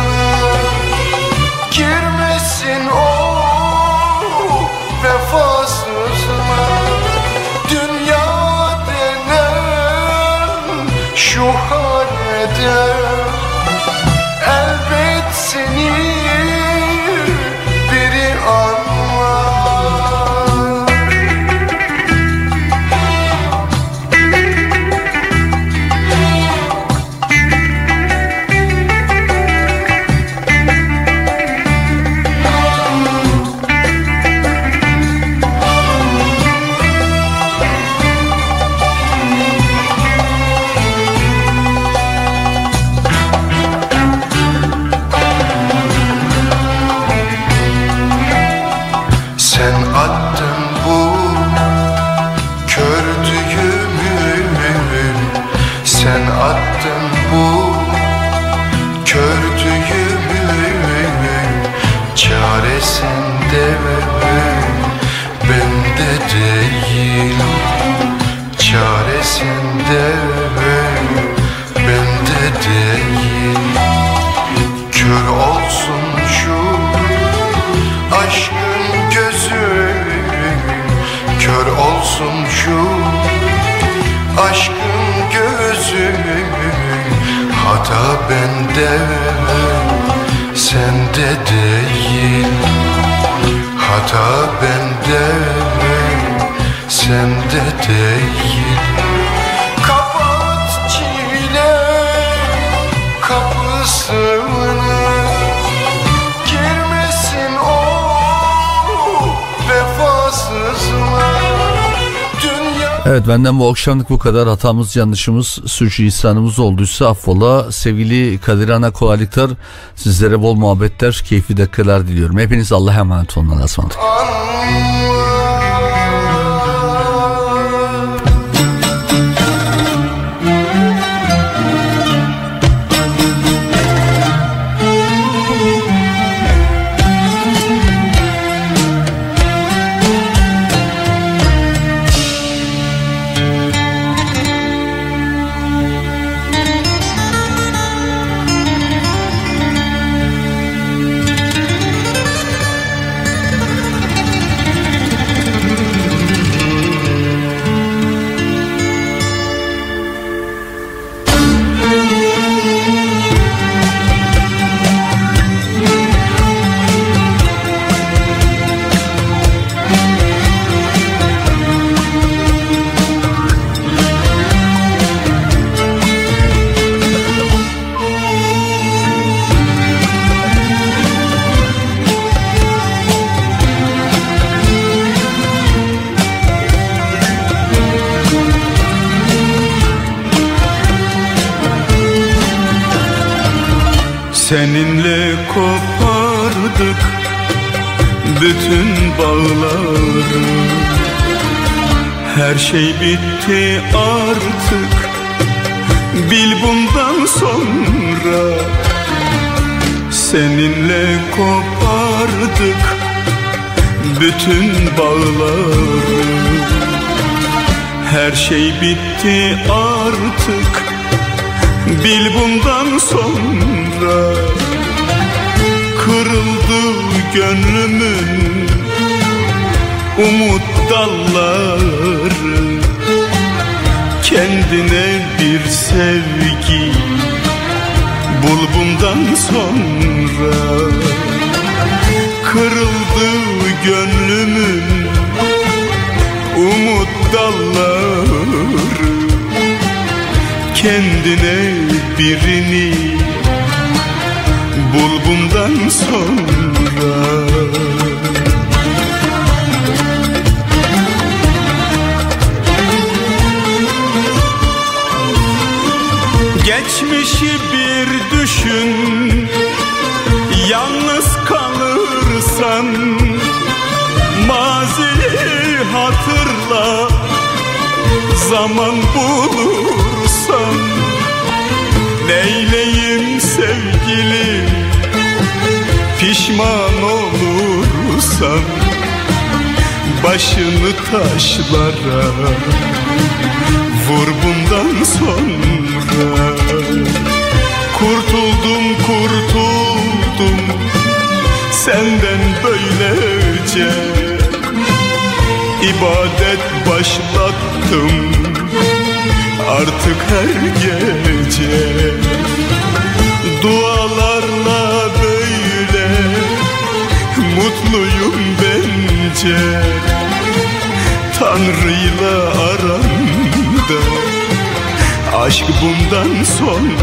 [SPEAKER 1] benden bu akşamlık bu kadar. Hatamız, yanlışımız, sürçülisanımız olduysa affola. Sevgili Kadir Ana kolaylıklar. Sizlere bol muhabbetler, keyifli dakikalar diliyorum. Hepiniz Allah'a emanet olun. Allah'a ısmarladık.
[SPEAKER 2] Seninle şey bitti artık. Bil bundan sonra Seninle kopardık bütün bağları. Her şey bitti artık. Bil bundan sonra Kırıldı gönlümün Umut dalları Kendine bir sevgi Bul bundan sonra. Kırıldı gönlümün Umut dalları kendine birini Bul bundan sonra Geçmişi bir düşün Yalnız kalırsan Maziyi hatırla Zaman bulursan Neyleyim sevgilim Pişman olursan Başını taşlara Vur bundan sonra Kurtuldum kurtuldum. Senden böylece ibadet başlattım. Artık her gece Dualarla böyle Mutluyum bence. Tanrı'yla aramda Aşk bundan sonra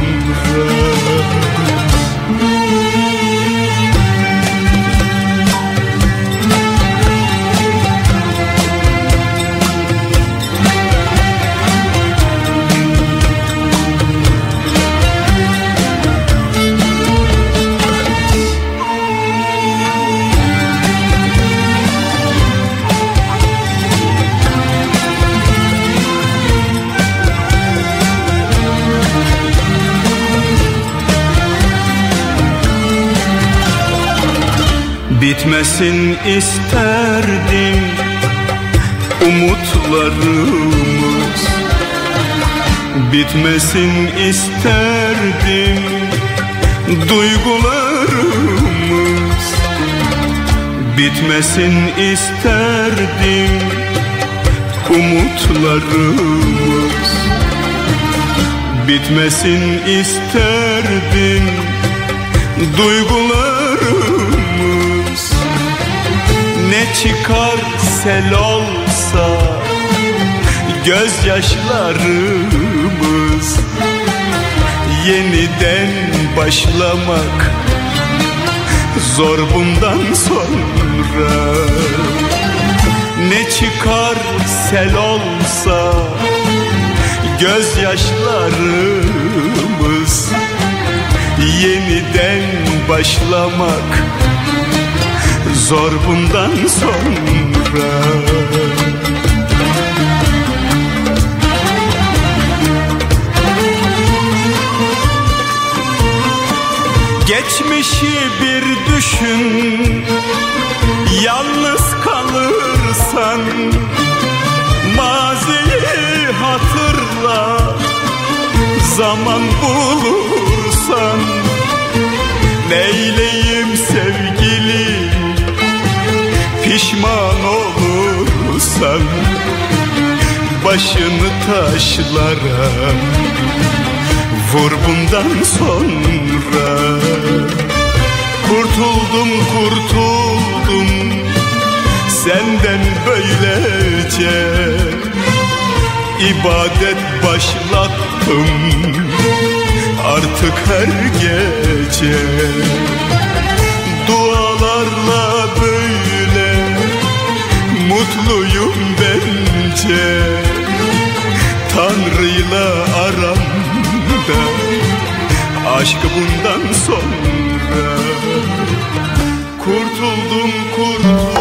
[SPEAKER 2] Bitmesin isterdim umutlarımız. Bitmesin isterdim duygularımız. Bitmesin isterdim umutlarımız. Bitmesin isterdim duygularımız çıkar sel olsa Gözyaşlarımız yeniden başlamak Zor bundan sonra. Ne çıkar sel olsa Gözyaşlarımız yeniden başlamak Zor bundan sonra. Geçmişi bir düşün Yalnız kalırsan. Maziyi hatırla Zaman bulursan olursan Başını taşlara. Vur bundan sonra. Kurtuldum kurtuldum. Senden böylece ibadet başlattım. Artık her gece Mutluyum bence. Tanrı'yla aramda Aşk bundan sonra. Kurtuldum kurtuldum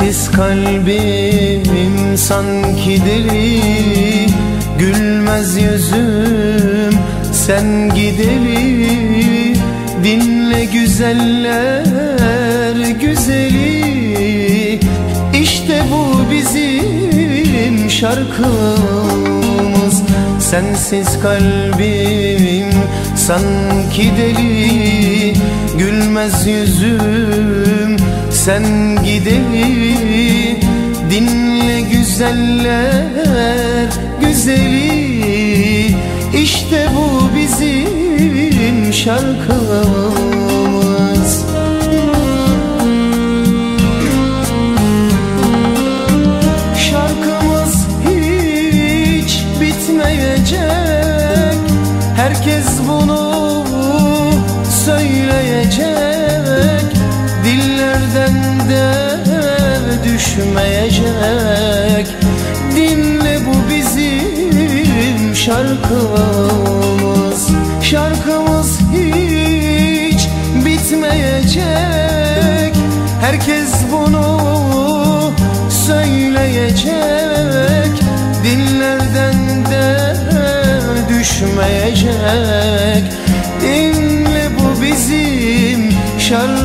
[SPEAKER 12] Sensiz kalbim sanki deli Gülmez yüzüm sen gideli. Dinle güzeller güzeli İşte bu bizim şarkımız. Sensiz kalbim sanki deli Gülmez yüzüm sen gideli Dinle güzeller güzeli. İşte bu bizim şarkımız düşmeyecek Dinle bu bizim şarkımız? Şarkımız hiç bitmeyecek. Herkes bunu söyleyecek. Dillerden de düşmeyecek. Dinle bu bizim şarkımız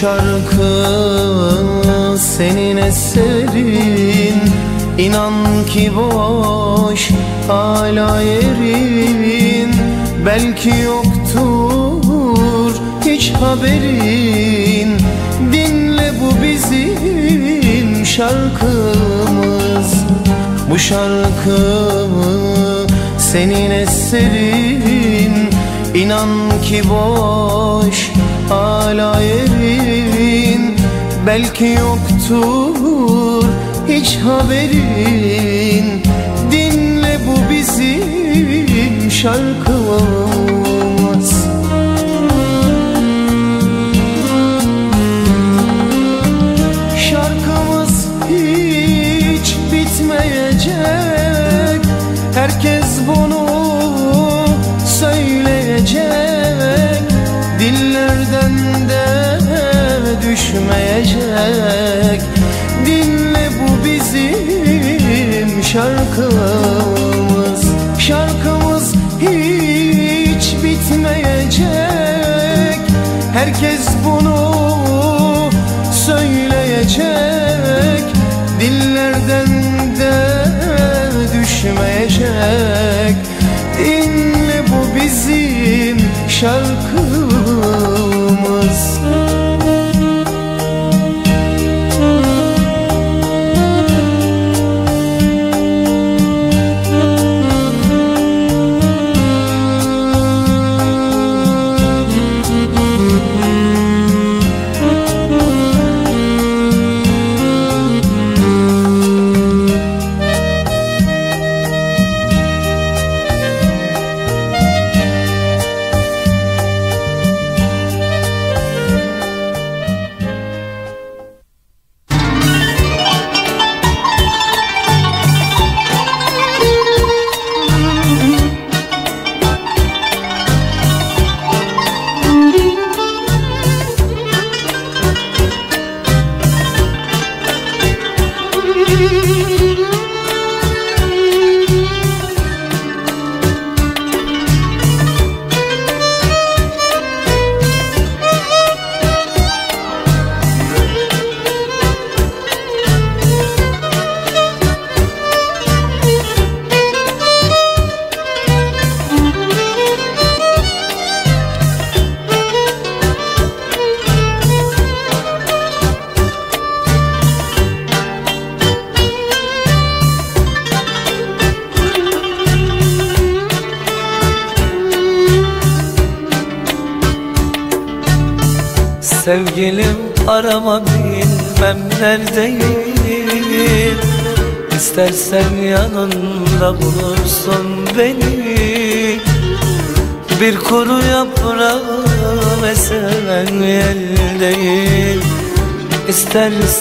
[SPEAKER 12] şarkı senin eserin. İnan ki boş hala yerin. Belki yoktur hiç haberin. Dinle bu bizim şarkımız. Bu şarkı senin eserin. İnan ki boş hala yerin Belki yoktur hiç haberin. Dinle bu bizim şarkımız şarkımız Şarkımız hiç bitmeyecek. Herkes bunu söyleyecek. Dillerden de düşmeyecek. Dinle bu bizim şarkımız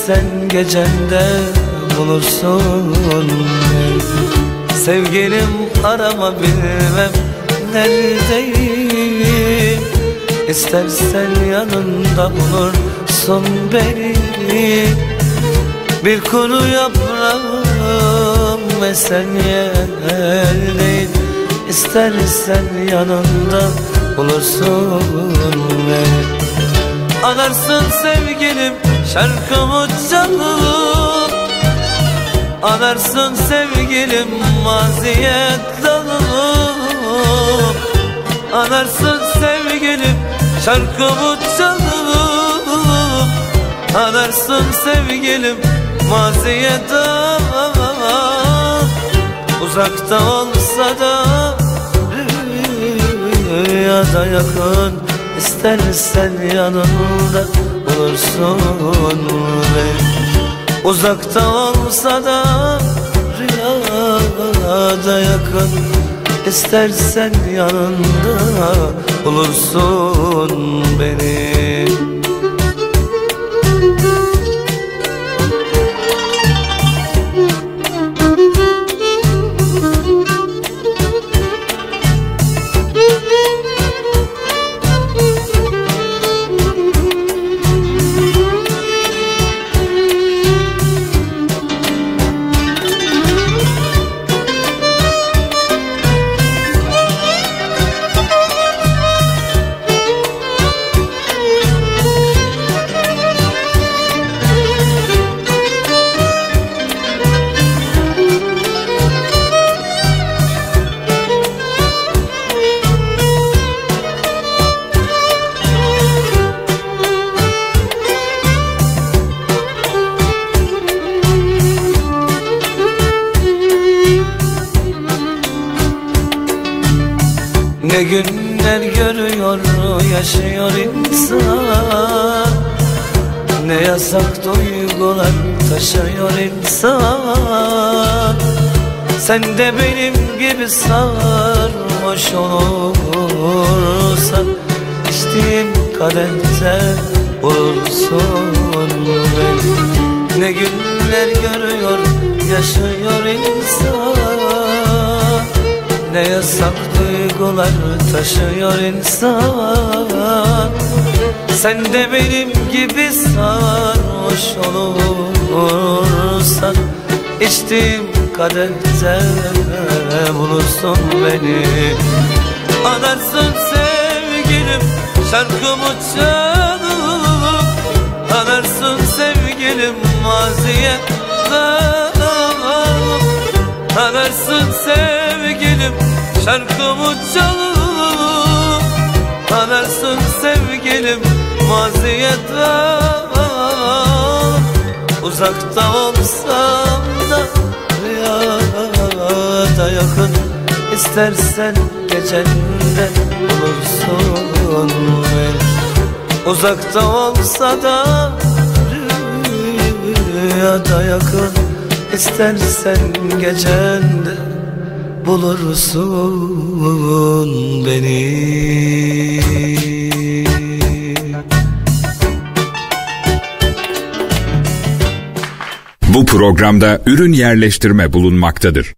[SPEAKER 6] İstersen gecende bulursun. Sevgilim arama bilmem neredeyim? İstersen yanında bulursun beni. Bir kuru yaprağım ve sen yerdeyim İstersen yanında bulursun beni. Anarsın sevgilim şarkımı çalıp Anarsın sevgilim maziye dalıp Anarsın sevgilim şarkımı çalıp Anarsın sevgilim maziye dalıp Uzakta olsa da rüyada yakın İstersen yanımda bulursun beni Uzakta olsa da rüyada yakın. İstersen yanında bulursun beni Ne günler görüyor yaşıyor insan. Ne yasak duygular taşıyor insan. Sen de benim gibi sarhoş olursan İçtiğim kadehte olursun beni. Ne günler görüyor yaşıyor insan Ne yasak duygular taşıyor insan. Sen de benim gibi sarhoş olursan İçtiğim kadehte bulursun beni. Anarsın sevgilim şarkımı çalıp Anarsın sevgilim maziye dalıp Anarsın sevgilim şarkımı çalıp Anarsın sevgilim maziye dalıp Uzakta olsam da rüyada yakın İstersen gecende bulursun beni. Uzakta olsa da rüyada yakın İstersen gecende bulursun beni
[SPEAKER 10] Bu programda ürün yerleştirme bulunmaktadır.